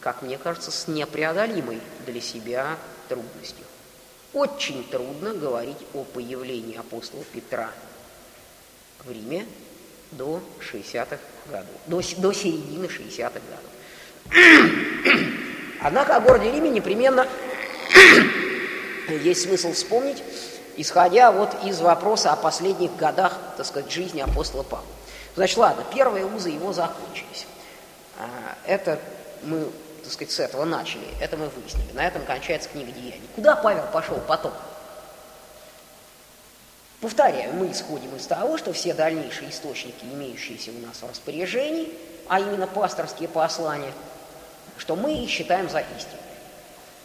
как мне кажется, с непреодолимой для себя трудностью. Очень трудно говорить о появлении апостола Петра в Риме до 60-х годов, до, до середины 60-х годов. Однако о городе Риме непременно есть смысл вспомнить, исходя вот из вопроса о последних годах, так сказать, жизни апостола Павла. Значит, ладно, первые узы его закончились. А, это мы так сказать, с этого начали, это мы выяснили. На этом кончается книга Деяний. Куда Павел пошел потом? Повторяю, мы исходим из того, что все дальнейшие источники, имеющиеся у нас в распоряжении, а именно пасторские послания, что мы их считаем за истину.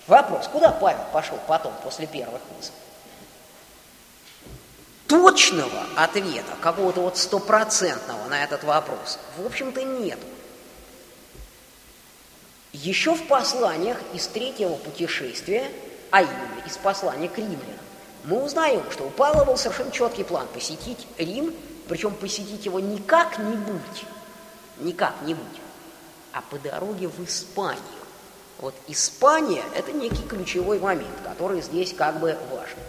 Вопрос, куда Павел пошел потом, после первых вызовов? Точного ответа, какого-то вот стопроцентного на этот вопрос, в общем-то, нет. Еще в посланиях из третьего путешествия, а именно из послания к римлянам, мы узнаем, что у Павла был совершенно четкий план посетить Рим, причем посетить его не как-нибудь, не как-нибудь, а по дороге в Испанию. Вот Испания – это некий ключевой момент, который здесь как бы важен.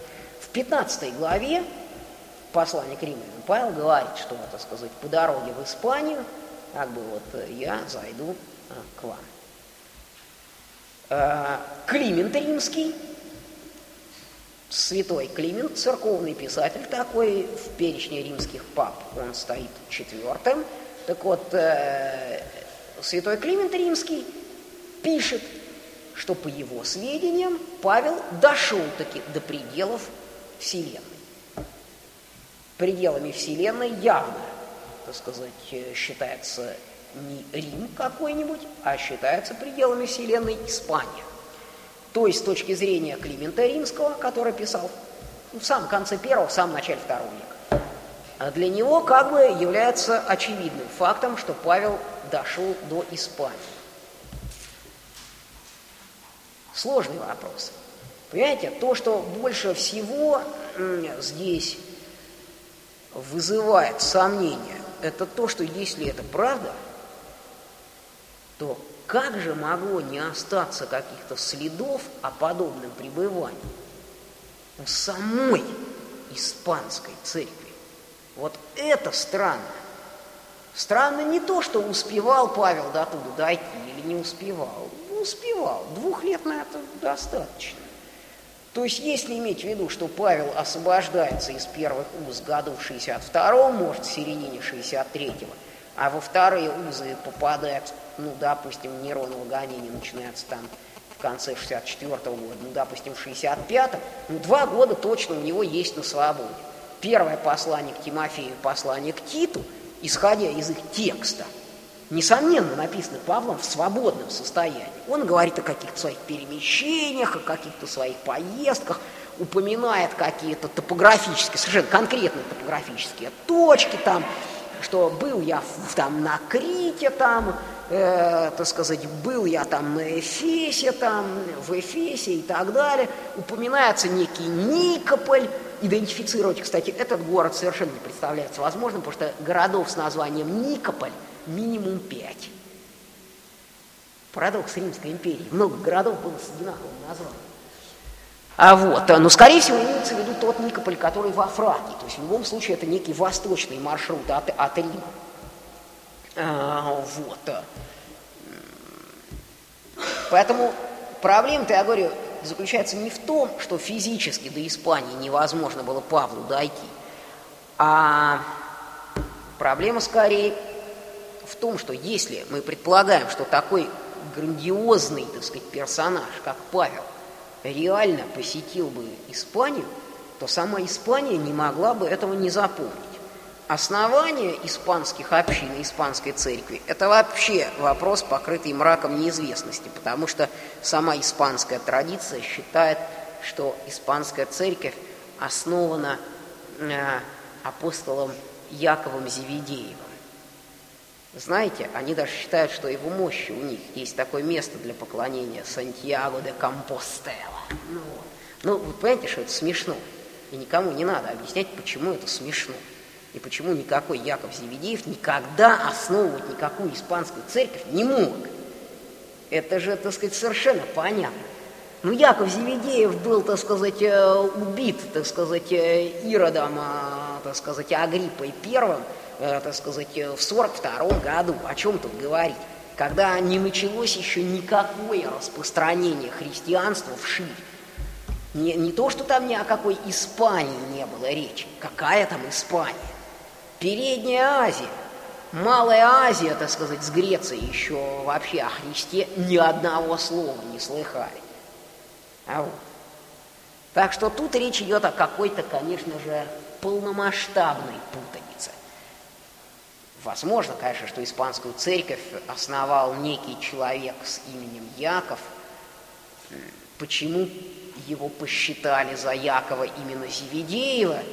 В 15 главе послания к римлянам Павел говорит, что, так сказать, по дороге в Испанию, как бы вот я зайду а, к вам. Э, Климент Римский, святой Климент, церковный писатель такой, в перечне римских пап он стоит четвертым. Так вот, э, святой Климент Римский пишет, что по его сведениям Павел дошел таки до пределов Вселенной. Пределами Вселенной явно, так сказать, считается не Рим какой-нибудь, а считается пределами Вселенной Испания. То есть с точки зрения Климента Римского, который писал в самом конце первого, в самом начале второго века. А для него как бы является очевидным фактом, что Павел дошел до Испании. Сложный вопрос. Понимаете, то, что больше всего здесь вызывает сомнения, это то, что если это правда – то как же могло не остаться каких-то следов о подобном пребывании у самой испанской церкви? Вот это странно. Странно не то, что успевал Павел до туда дойти или не успевал. Успевал. Двух лет на это достаточно. То есть, если иметь в виду, что Павел освобождается из первых уз году в 62-м, может, в середине 63-го, а во вторые узы попадает ну, допустим, Неронова гонение начинается там в конце 64 -го года, ну, допустим, в 65-м, ну, два года точно у него есть на свободе. Первое послание к Тимофею, послание к Титу, исходя из их текста, несомненно, написаны Павлом в свободном состоянии. Он говорит о каких-то своих перемещениях, о каких-то своих поездках, упоминает какие-то топографические, совершенно конкретные топографические точки там, что был я там на Крите там, э, так сказать, был я там на Эфесе там, в Эфесе и так далее. Упоминается некий Никополь, идентифицировать, кстати, этот город совершенно не представляется возможным, потому что городов с названием Никополь минимум пять. Парадокс Римской империи. Много городов было с одинаковым названием. А вот, но, скорее всего, имеется в виду тот Никополь, который во Фракии. То есть, в любом случае, это некий восточный маршрут от, от Рима. А, вот. Поэтому проблема-то, я говорю, заключается не в том, что физически до Испании невозможно было Павлу дойти, а проблема скорее в том, что если мы предполагаем, что такой грандиозный, так сказать, персонаж, как Павел, реально посетил бы Испанию, то сама Испания не могла бы этого не запомнить. Основание испанских общин испанской церкви – это вообще вопрос, покрытый мраком неизвестности, потому что сама испанская традиция считает, что испанская церковь основана э, апостолом Яковом Зеведеевым. Знаете, они даже считают, что его мощи у них есть такое место для поклонения Сантьяго де Компостела. Ну, ну, вы понимаете, что это смешно. И никому не надо объяснять, почему это смешно. И почему никакой Яков Зеведеев никогда основывать никакую испанскую церковь не мог. Это же, так сказать, совершенно понятно. Ну, Яков Зеведеев был, так сказать, э, убит, так сказать, э, Иродом, а, так сказать, Агриппой первым, э, так сказать, в 42 году. О чем тут говорить? Когда не началось еще никакое распространение христианства в ширь. Не, не то, что там ни о какой Испании не было речи. Какая там Испания? Передняя Азия, Малая Азия, так сказать, с Грецией еще вообще о Христе ни одного слова не слыхали. А вот. Так что тут речь идет о какой-то, конечно же, полномасштабной путанице. Возможно, конечно, что испанскую церковь основал некий человек с именем Яков. Почему его посчитали за Якова именно Зеведеева –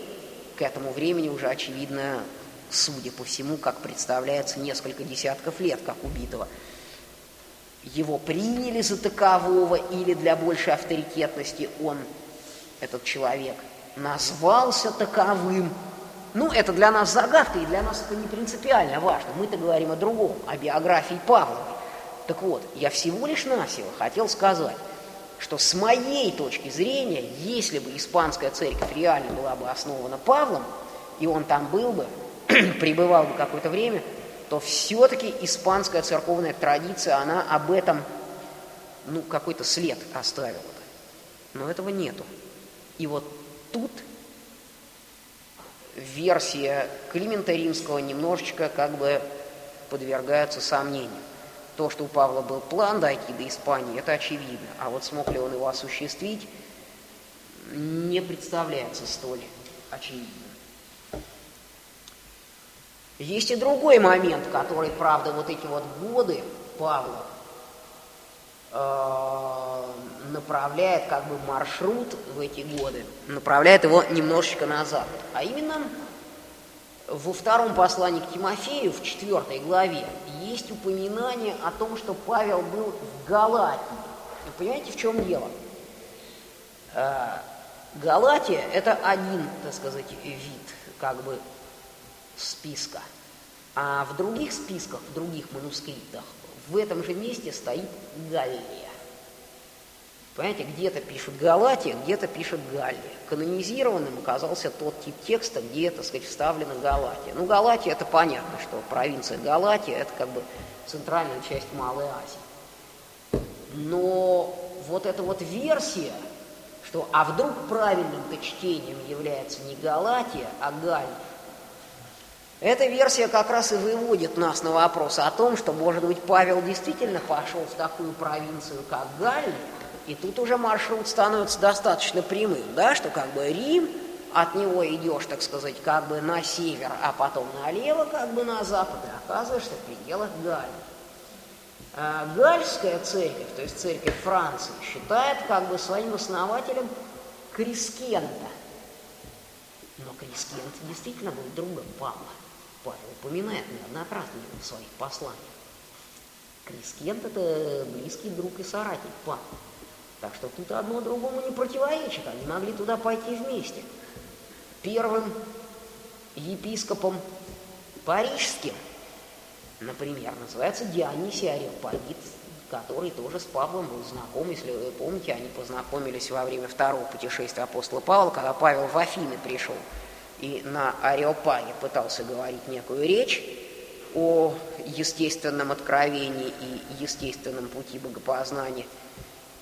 к этому времени уже очевидно, судя по всему, как представляется, несколько десятков лет как убитого. Его приняли за такового или для большей авторитетности он, этот человек, назвался таковым. Ну, это для нас загадка, и для нас это не принципиально важно. Мы-то говорим о другом, о биографии Павловой. Так вот, я всего лишь навсего хотел сказать, что с моей точки зрения, если бы испанская церковь реально была бы основана Павлом, и он там был бы, пребывал бы какое-то время, то все-таки испанская церковная традиция, она об этом, ну, какой-то след оставила. Но этого нету. И вот тут версия Климента Римского немножечко как бы подвергается сомнению. То, что у Павла был план дойти до Испании, это очевидно. А вот смог ли он его осуществить, не представляется столь очевидным. Есть и другой момент, который, правда, вот эти вот годы Павла э, направляет как бы маршрут в эти годы, направляет его немножечко назад. А именно во втором послании к Тимофею, в четвертой главе, есть упоминание о том, что Павел был в Галатии. Вы понимаете, в чем дело? Э, Галатия – это один, так сказать, вид как бы списка. А в других списках, в других манускриптах, в этом же месте стоит Галлия. Понимаете, где-то пишут Галатия, где-то пишут Галлия. Канонизированным оказался тот тип текста, где, так сказать, вставлена Галатия. Ну, Галатия, это понятно, что провинция Галатия, это как бы центральная часть Малой Азии. Но вот эта вот версия, что а вдруг правильным-то чтением является не Галатия, а Галлия, эта версия как раз и выводит нас на вопрос о том, что, может быть, Павел действительно пошел в такую провинцию, как Галлия, и тут уже маршрут становится достаточно прямым, да, что как бы Рим, от него идешь, так сказать, как бы на север, а потом налево, как бы на запад, и оказываешься в пределах Галлии. А Гальская церковь, то есть церковь Франции, считает как бы своим основателем Крискента. Но Крискент действительно был другом Павла. Павел упоминает неоднократно его в своих посланиях. Крискент – это близкий друг и соратник Павла. Так что тут одно другому не противоречит, они могли туда пойти вместе. Первым епископом парижским, например, называется Дионисий Ареопагит, который тоже с Павлом был знаком, если вы помните, они познакомились во время второго путешествия апостола Павла, когда Павел в Афины пришел и на Ареопаге пытался говорить некую речь о естественном откровении и естественном пути богопознания –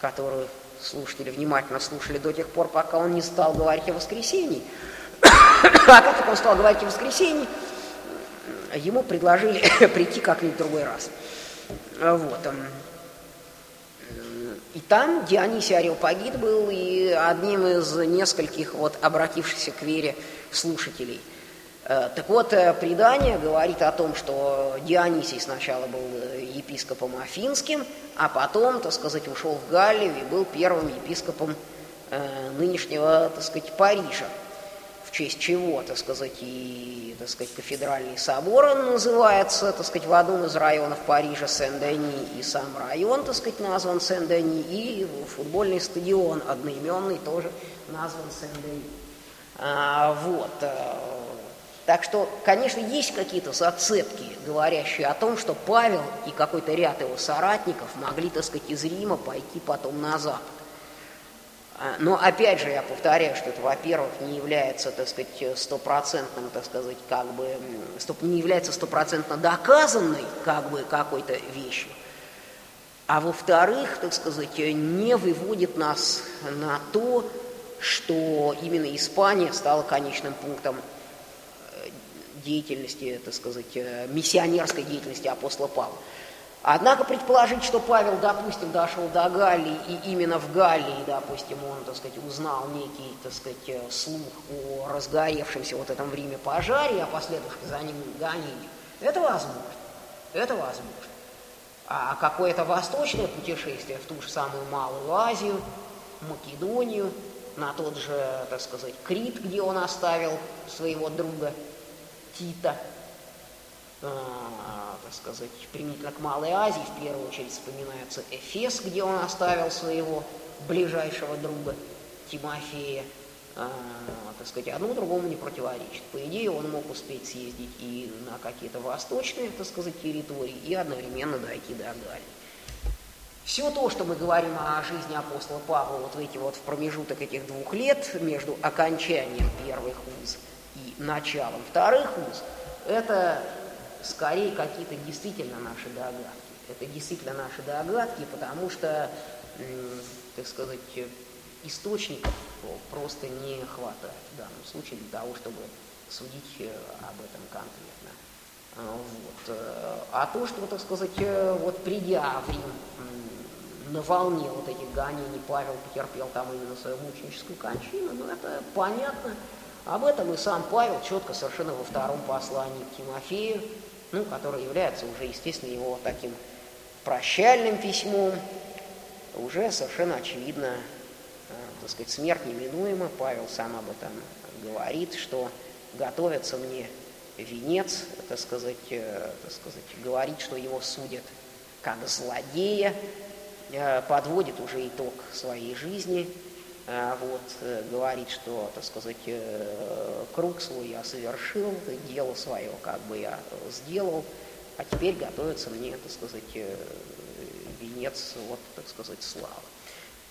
которую слушатели внимательно слушали до тех пор, пока он не стал говорить о воскресении. А как только он стал говорить о воскресении, ему предложили прийти как-нибудь в другой раз. Вот. И там Дионисий Ареопагит был и одним из нескольких вот обратившихся к вере слушателей – так вот, э, предание говорит о том, что Дионисий сначала был э, епископом афинским, а потом, так сказать, ушел в Галлию и был первым епископом нынешнего, так сказать, Парижа. В честь чего, так сказать, и, так сказать, кафедральный собор он называется, так сказать, в одном из районов Парижа Сен-Дени, и сам район, так сказать, назван Сен-Дени, и футбольный стадион одноименный тоже назван Сен-Дени. А, вот, так что, конечно, есть какие-то зацепки, говорящие о том, что Павел и какой-то ряд его соратников могли, так сказать, из Рима пойти потом на Запад. А, но опять же я повторяю, что это, во-первых, не является, так сказать, стопроцентным, так сказать, как бы, не является стопроцентно доказанной, как бы, какой-то вещью. А во-вторых, так сказать, не выводит нас на то, что именно Испания стала конечным пунктом деятельности, так сказать, э, миссионерской деятельности апостола Павла. Однако предположить, что Павел, допустим, дошел до Галлии, и именно в Галлии, допустим, он, так сказать, узнал некий, так сказать, э, слух о разгоревшемся вот этом в Риме пожаре, а последовавших за ним гонении, это возможно. Это возможно. А какое-то восточное путешествие в ту же самую Малую Азию, Македонию, на тот же, так сказать, Крит, где он оставил своего друга – Тита, э, так сказать, применительно к Малой Азии, в первую очередь вспоминается Эфес, где он оставил своего ближайшего друга Тимофея, э, так сказать, одно другому не противоречит. По идее, он мог успеть съездить и на какие-то восточные, так сказать, территории, и одновременно дойти до Галлии. Все то, что мы говорим о жизни апостола Павла вот в эти вот в промежуток этих двух лет между окончанием первых уз и началом вторых уз, это скорее какие-то действительно наши догадки. Это действительно наши догадки, потому что, так сказать, источников просто не хватает в данном случае для того, чтобы судить э, об этом конкретно. Вот. А то, что, так сказать, э, вот придя в Рим на волне вот этих гонений, Павел потерпел там именно свою мученическую кончину, ну это понятно, об этом и сам Павел четко совершенно во втором послании к Тимофею, ну, которое является уже, естественно, его таким прощальным письмом, уже совершенно очевидно, э, так сказать, смерть неминуема. Павел сам об этом говорит, что готовится мне венец, так сказать, э, так сказать, говорит, что его судят как злодея, э, подводит уже итог своей жизни – вот, э, говорит, что, так сказать, э, круг свой я совершил, дело свое как бы я сделал, а теперь готовится мне, так сказать, э, венец, вот, так сказать, славы.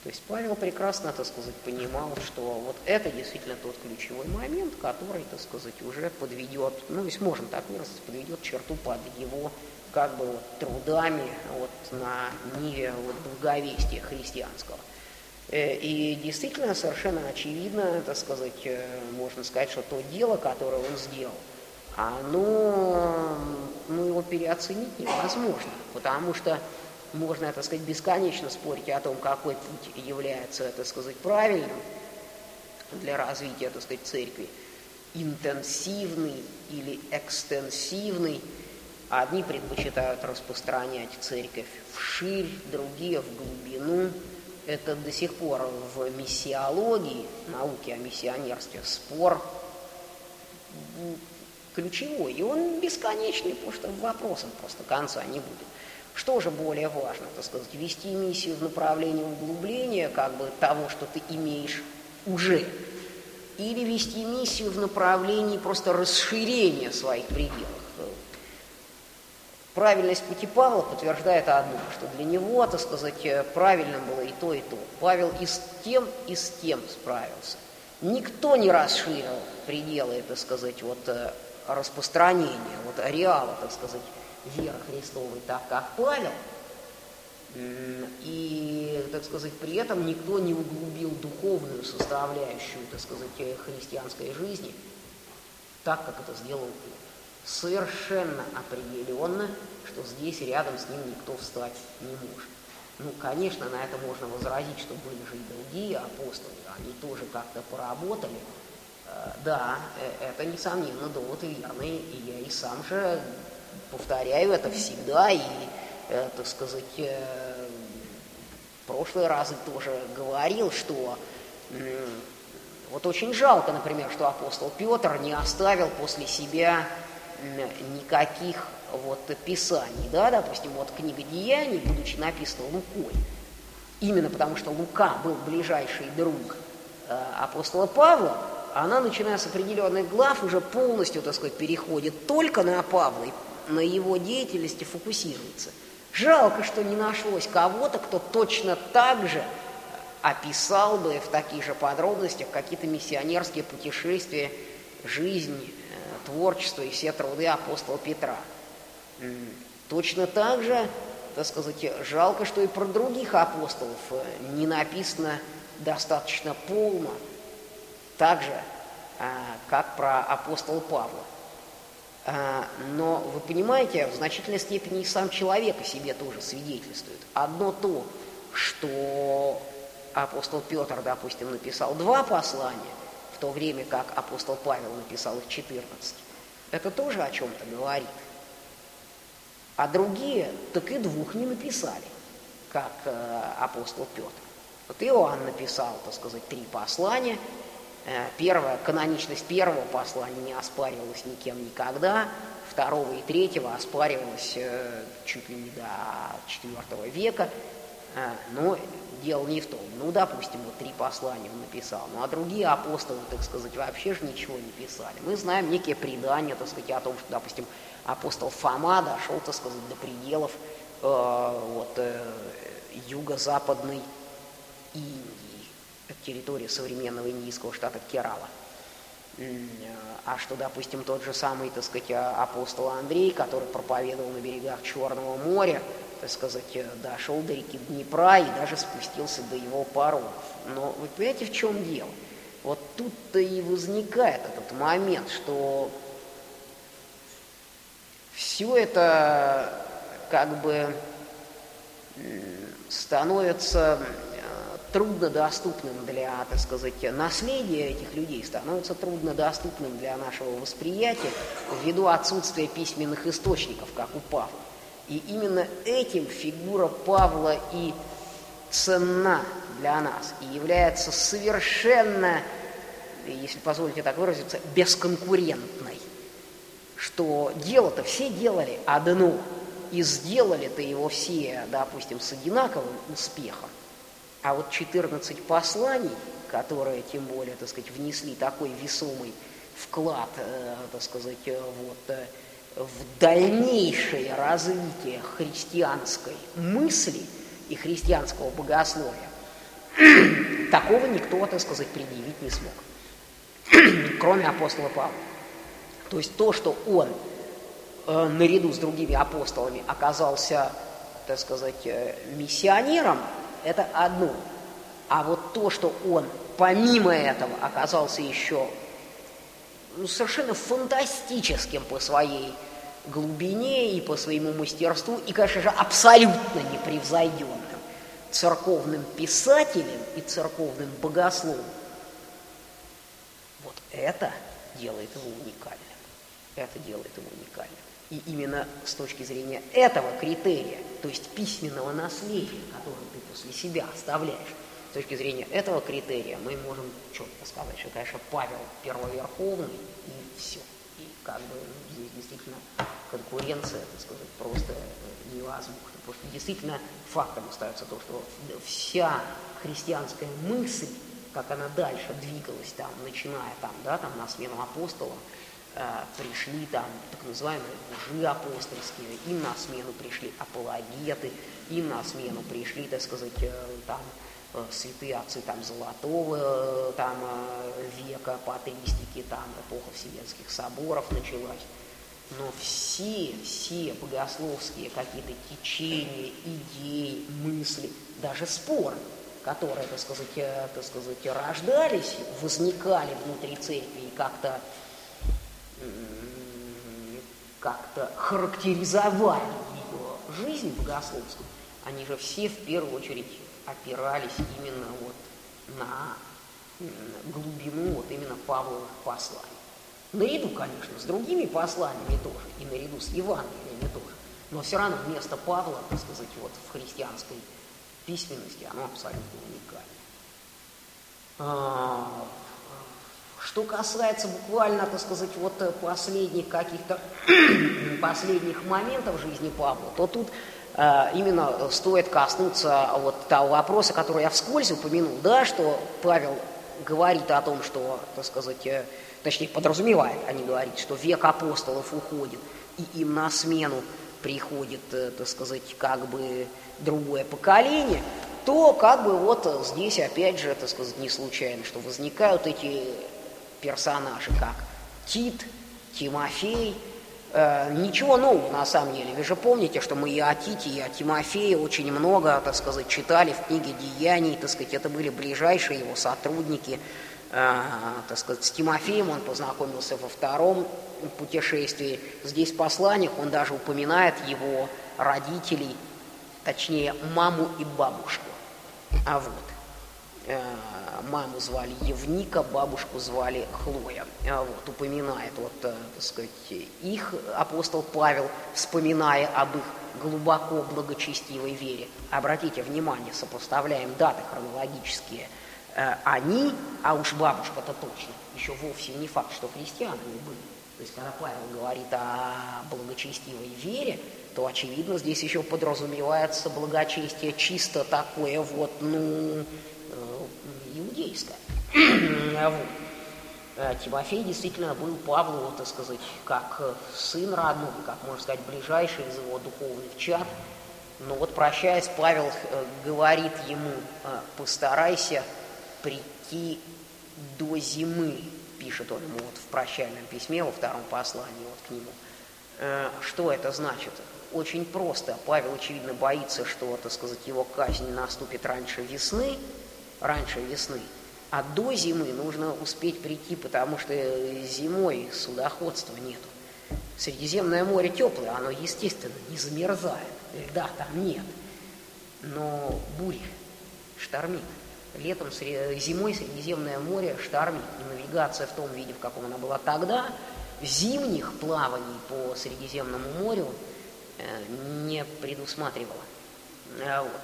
То есть Павел прекрасно, так сказать, понимал, что вот это действительно тот ключевой момент, который, так сказать, уже подведет, ну, если можно так выразить, подведет черту под его как бы вот трудами вот на ниве вот благовестия христианского. Э, и действительно, совершенно очевидно, так сказать, э, можно сказать, что то дело, которое он сделал, оно, ну, его переоценить невозможно, потому что можно, так сказать, бесконечно спорить о том, какой путь является, так сказать, правильным, для развития, так сказать, церкви, интенсивный или экстенсивный. Одни предпочитают распространять церковь вширь, другие в глубину. Это до сих пор в миссиологии, науке о миссионерстве, спор ключевой. И он бесконечный, потому что вопросом просто конца не будет. Что же более важно, так сказать, вести миссию в направлении углубления как бы того, что ты имеешь уже, или вести миссию в направлении просто расширения своих пределов. Правильность пути Павла подтверждает одно, что для него, так сказать, правильным было и то, и то. Павел и с тем, и с тем справился. Никто не расширил пределы, так сказать, вот э, распространения, вот ареала, так сказать, веры Христовой, так как Павел. И, так сказать, при этом никто не углубил духовную составляющую, так сказать, христианской жизни, так, как это сделал он. Совершенно определенно, что здесь рядом с ним никто встать не может. Ну, конечно, на это можно возразить, что были же и другие апостолы, они тоже как-то поработали. Э, да, э, это, несомненно, довод верный, и я и сам же повторяю это всегда, и, э, так сказать, в прошлые разы тоже говорил, что вот очень жалко, например, что апостол Петр не оставил после себя никаких вот писаний, да, допустим, вот книга Деяний, будучи написана Лукой, именно потому что Лука был ближайший друг э, апостола Павла, она, начиная с определенных глав, уже полностью, так сказать, переходит только на Павла на его деятельности фокусируется. Жалко, что не нашлось кого-то, кто точно так же описал бы в таких же подробностях какие-то миссионерские путешествия, жизнь, творчество и все труды апостола Петра. Точно так же, так сказать, жалко, что и про других апостолов э, не написано достаточно полно, так же, э, как про апостола Павла. А, но вы понимаете, в значительной степени и сам человек о себе тоже свидетельствует. Одно то, что апостол Петр, допустим, написал два послания, то время как апостол Павел написал их 14, это тоже о чем-то говорит. А другие так и двух не написали, как э, апостол Петр. Вот Иоанн написал, так сказать, три послания – Э, первое, каноничность первого послания не оспаривалась никем никогда, второго и третьего оспаривалась э, чуть ли не до IV века, но дело не в том. Ну, допустим, вот три послания он написал, ну, а другие апостолы, так сказать, вообще же ничего не писали. Мы знаем некие предания, так сказать, о том, что, допустим, апостол Фома дошел, так сказать, до пределов э, вот, э, юго-западной Индии территории современного индийского штата Керала. А что, допустим, тот же самый, так сказать, а, апостол Андрей, который проповедовал на берегах Черного моря, так сказать, дошел до реки Днепра и даже спустился до его порогов. Но вы понимаете, в чем дело? Вот тут-то и возникает этот момент, что все это как бы становится труднодоступным для, так сказать, наследия этих людей, становится труднодоступным для нашего восприятия ввиду отсутствия письменных источников, как у Павла. И именно этим фигура Павла и ценна для нас, и является совершенно, если позволите так выразиться, бесконкурентной. Что дело-то все делали одно, и сделали-то его все, допустим, с одинаковым успехом. А вот 14 посланий, которые, тем более, так сказать, внесли такой весомый вклад, э, так сказать, э, вот, э, в дальнейшее развитие христианской мысли и христианского богословия, такого никто, так сказать, предъявить не смог, кроме апостола Павла. То есть то, что он э, наряду с другими апостолами оказался, так сказать, э, миссионером, это одно. А вот то, что он помимо этого оказался еще совершенно фантастическим по своей глубине и по своему мастерству, и, конечно же, абсолютно непревзойденным церковным писателем и церковным богословом, Это делает его уникальным. Это делает его уникальным. И именно с точки зрения этого критерия, то есть письменного наследия, которое ты после себя оставляешь, с точки зрения этого критерия мы можем четко сказать, что, конечно, Павел первоверховный и все. И как бы ну, здесь действительно конкуренция, так сказать, просто невозможна. Потому что действительно фактом остается то, что вся христианская мысль, как она дальше двигалась там, начиная там, да, там на смену апостолам, э, пришли там так называемые мужи апостольские, им на смену пришли апологеты, им на смену пришли, так сказать, э, там э, святые отцы там золотого э, там э, века, патристики, там эпоха Вселенских соборов началась. Но все, все богословские какие-то течения, идеи, мысли, даже споры, которые, так сказать, э, так сказать, рождались, возникали внутри церкви и как-то как-то характеризовали ее жизнь богословскую, они же все в первую очередь опирались именно вот на глубину вот именно Павловых посланий. Наряду, конечно, с другими посланиями тоже, и наряду с Евангелиями тоже. Но все равно место Павла, так сказать, вот в христианской письменности, оно абсолютно уникально. А, что касается буквально, так сказать, вот последних каких-то последних моментов жизни Павла, то тут э, именно стоит коснуться вот того вопроса, который я вскользь упомянул, да, что Павел говорит о том, что, так сказать, э, точнее подразумевает, а не говорит, что век апостолов уходит, и им на смену приходит, э, так сказать, как бы другое поколение, то как бы вот здесь опять же, так сказать, не случайно, что возникают эти персонажи, как Тит, Тимофей, э, ничего нового на самом деле. Вы же помните, что мы и о Тите, и о Тимофее очень много, так сказать, читали в книге «Деяний», так сказать, это были ближайшие его сотрудники, э, так сказать, с Тимофеем он познакомился во втором путешествии. Здесь в посланиях он даже упоминает его родителей, точнее, маму и бабушку. А вот. Э, маму звали Евника, бабушку звали Хлоя. А вот, упоминает, вот, э, так сказать, их апостол Павел, вспоминая об их глубоко благочестивой вере. Обратите внимание, сопоставляем даты хронологические. Э, они, а уж бабушка-то точно, еще вовсе не факт, что христианами были. То есть, когда Павел говорит о благочестивой вере, то, очевидно, здесь еще подразумевается благочестие чисто такое вот, ну, иудейская. Э, Тимофей действительно был Павлу, так сказать, как э, сын родной, как можно сказать, ближайший из его духовных чад. Но вот прощаясь, Павел э, говорит ему, постарайся прийти до зимы, пишет он ему вот в прощальном письме, во втором послании вот к нему. Что это значит? Очень просто. Павел, очевидно, боится, что, так сказать, его казнь наступит раньше весны, раньше весны. А до зимы нужно успеть прийти, потому что зимой судоходства нету. Средиземное море теплое, оно, естественно, не замерзает. Льда там нет. Но буря штормит. Летом, зимой Средиземное море штормит. И навигация в том виде, в каком она была тогда, зимних плаваний по Средиземному морю э, не предусматривала. А вот.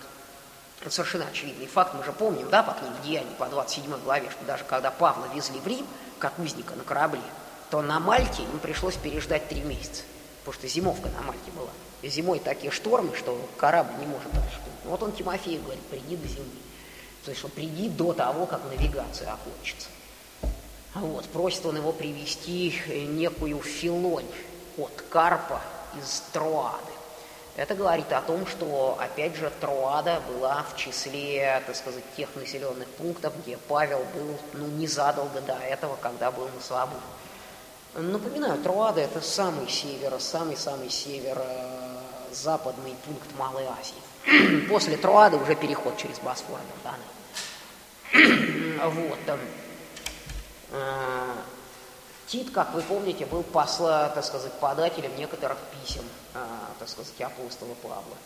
Это совершенно очевидный факт, мы же помним, да, по книге Деяний, по 27 главе, что даже когда Павла везли в Рим, как узника на корабле, то на Мальте им пришлось переждать три месяца, потому что зимовка на Мальте была. И зимой такие штормы, что корабль не может дальше. Вот он Тимофею говорит, приди до зимы. То есть, что приди до того, как навигация окончится. Вот, просит он его привести некую филонь от Карпа из Троады. Это говорит о том, что, опять же, Троада была в числе, так сказать, тех населенных пунктов, где Павел был, ну, незадолго до этого, когда был на свободе. Напоминаю, Троада – это самый север, самый-самый северо-западный пункт Малой Азии. После Троады уже переход через Босфор, да. Вот. Тит, как вы помните, был посла, так сказать, подателем некоторых писем, а, так сказать, апостола Павла.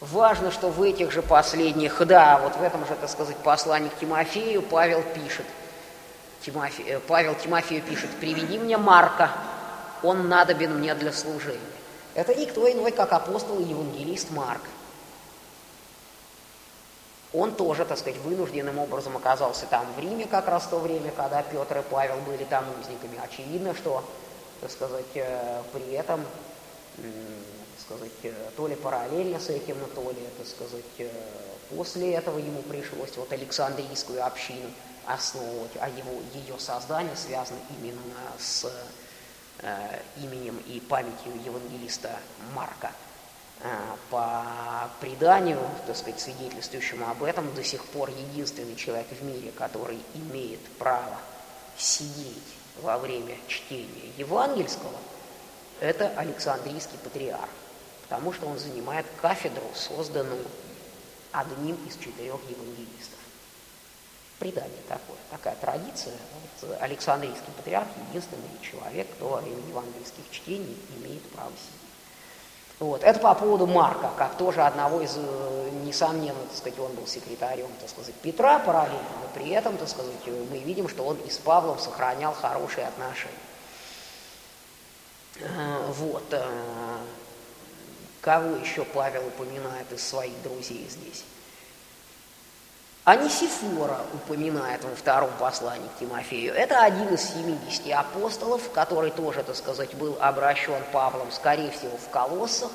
Важно, что в этих же последних, да, вот в этом же, так сказать, послании к Тимофею Павел пишет, Тимофе... Э, Павел Тимофею пишет, «Приведи мне Марка, он надобен мне для служения». Это никто иной, как апостол и евангелист Марк. Он тоже, так сказать, вынужденным образом оказался там в Риме как раз в то время, когда Петр и Павел были там узниками. Очевидно, что, так сказать, э, при этом, так сказать, э, то ли параллельно с этим, то ли, так сказать, после этого ему пришлось вот Александрийскую общину – основывать, а его, ее создание связано именно с э, именем и памятью евангелиста Марка. Э, по преданию, так сказать, свидетельствующему об этом, до сих пор единственный человек в мире, который имеет право сидеть во время чтения евангельского, это Александрийский патриарх, потому что он занимает кафедру, созданную одним из четырех евангелистов предание такое, такая традиция. Вот Александрийский патриарх единственный человек, кто во время евангельских чтений имеет право сидеть. Вот. Это по поводу Марка, как тоже одного из, э, несомненно, так сказать, он был секретарем, так сказать, Петра параллельно, но при этом, так сказать, мы видим, что он и с Павлом сохранял хорошие отношения. Э, вот. Э, кого еще Павел упоминает из своих друзей здесь? Анисифора упоминает во втором послании к Тимофею. Это один из 70 апостолов, который тоже, так сказать, был обращен Павлом, скорее всего, в Колоссах,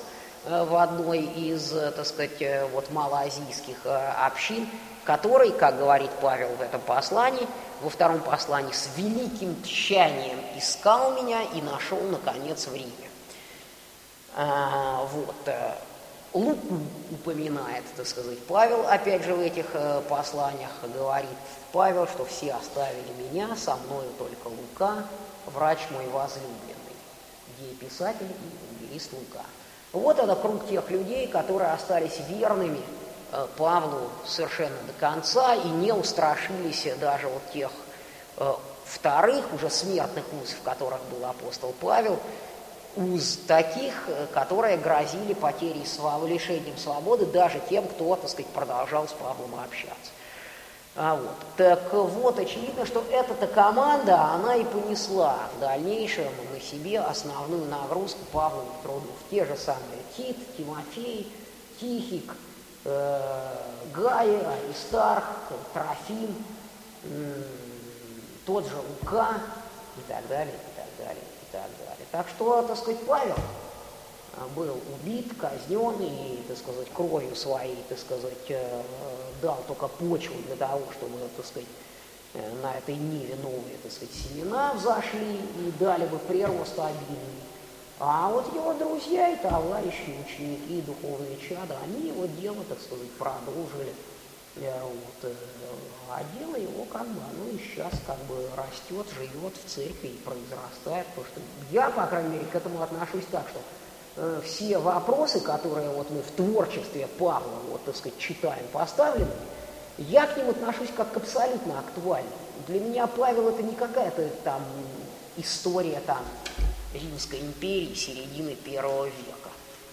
э, в одной из, э, так сказать, э, вот малоазийских общин, который, как говорит Павел в этом послании, во втором послании с великим тщанием искал меня и нашел, наконец, в Риме. А, вот. Луку упоминает, так сказать, Павел, опять же, в этих э, посланиях говорит Павел, что все оставили меня, со мною только Лука, врач мой возлюбленный, где писатель и евангелист Лука. Вот это круг тех людей, которые остались верными э, Павлу совершенно до конца и не устрашились даже вот тех э, вторых, уже смертных уз, в которых был апостол Павел, уз таких, э, которые грозили потерей свободы, лишением свободы даже тем, кто, так сказать, продолжал с Павлом общаться. А вот. Так вот, очевидно, что эта-то команда, она и понесла в дальнейшем на себе основную нагрузку Павловых трудов. Те же самые Тит, Тимофей, Тихик, э, Гая, Аристарх, Трофим, э, тот же Лука и так далее, и так далее, так далее. Так что, так сказать, Павел а, был убит, казнен и, так сказать, кровью своей, так сказать, э, дал только почву для того, чтобы, так сказать, э, на этой ниве новые, так сказать, семена взошли и дали бы прирост обильный. А вот его друзья и товарищи, ученики, духовные чада, они его дело, так сказать, продолжили. Э, вот, а дело его как бы, оно и сейчас как бы растет, живет в церкви и произрастает. Потому что я, по крайней мере, к этому отношусь так, что э, все вопросы, которые вот мы в творчестве Павла, вот, так сказать, читаем, поставлены, я к ним отношусь как к абсолютно актуальным. Для меня Павел это не какая-то там история там Римской империи середины первого века.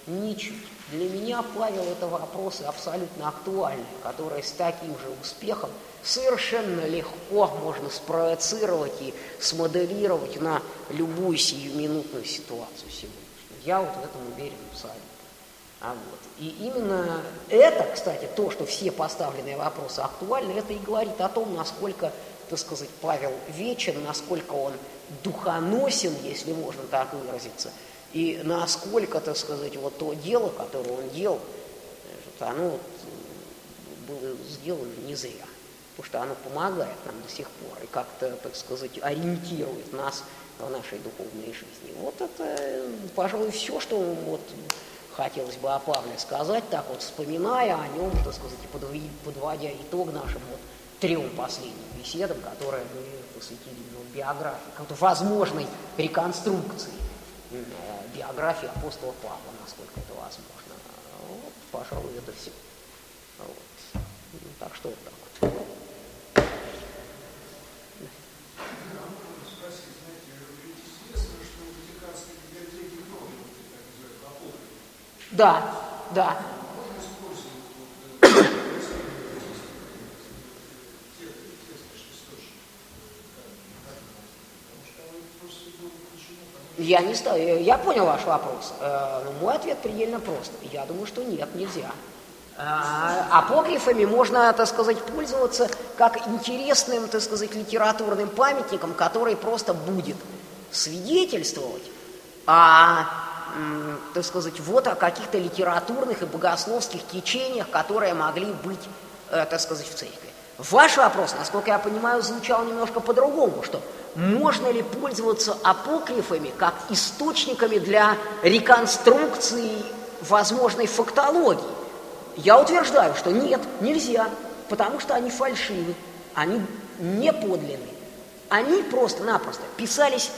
Ничуть. Для меня, Павел, это вопросы абсолютно актуальные, которые с таким же успехом совершенно легко можно спроецировать и смоделировать на любую сиюминутную ситуацию сегодняшнюю. Я вот в этом уверен абсолютно. А вот. И именно это, кстати, то, что все поставленные вопросы актуальны, это и говорит о том, насколько, так сказать, Павел вечен, насколько он духоносен, если можно так выразиться, и насколько, так сказать, вот то дело, которое он делал, оно было сделано не зря, потому что оно помогает нам до сих пор и как-то, так сказать, ориентирует нас в нашей духовной жизни. Вот это, пожалуй, все, что вот хотелось бы о Павле сказать, так вот вспоминая о нем, так сказать, подводя итог нашим вот трем последним беседам, которые мы посвятили ему биографии, какой-то возможной реконструкции биографии апостола Павла, насколько это возможно. Вот, пожалуй, это все. Вот. Ну, так что вот так вот. Да, да. Я не ставлю. Я понял ваш вопрос. Э, мой ответ предельно прост. Я думаю, что нет, нельзя. Э, апокрифами можно, так сказать, пользоваться как интересным, так сказать, литературным памятником, который просто будет свидетельствовать о, так сказать, вот о каких-то литературных и богословских течениях, которые могли быть, э, так сказать, в церкви. Ваш вопрос, насколько я понимаю, звучал немножко по-другому, что можно ли пользоваться апокрифами как источниками для реконструкции возможной фактологии. Я утверждаю, что нет, нельзя, потому что они фальшивы, они не подлинны. Они просто-напросто писались,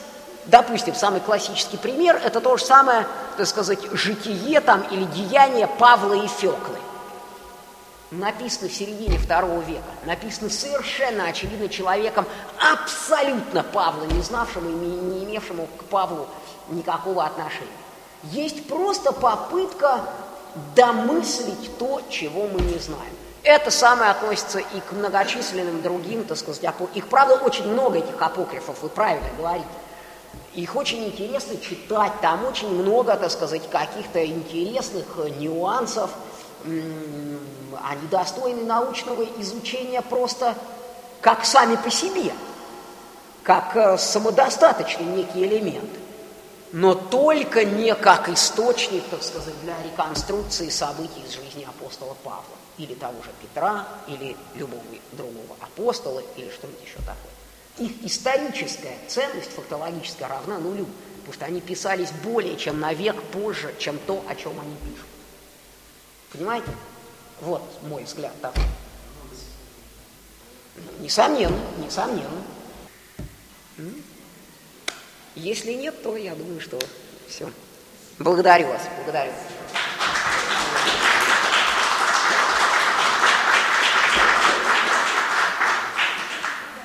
допустим, самый классический пример, это то же самое, так сказать, житие там или деяние Павла и Феклы написано в середине второго века, написано совершенно очевидно человеком, абсолютно Павла не знавшим и не имевшему к Павлу никакого отношения. Есть просто попытка домыслить то, чего мы не знаем. Это самое относится и к многочисленным другим, так сказать, апокрифам. Их, правда, очень много, этих апокрифов, вы правильно говорите. Их очень интересно читать, там очень много, так сказать, каких-то интересных нюансов, они достойны научного изучения просто как сами по себе, как э, самодостаточный некий элемент, но только не как источник, так сказать, для реконструкции событий из жизни апостола Павла, или того же Петра, или любого другого апостола, или что-нибудь еще такое. Их историческая ценность фактологическая равна нулю, потому что они писались более чем на век позже, чем то, о чем они пишут. Понимаете? Вот мой взгляд такой. Несомненно, несомненно. Если нет, то я думаю, что все. Благодарю вас, благодарю.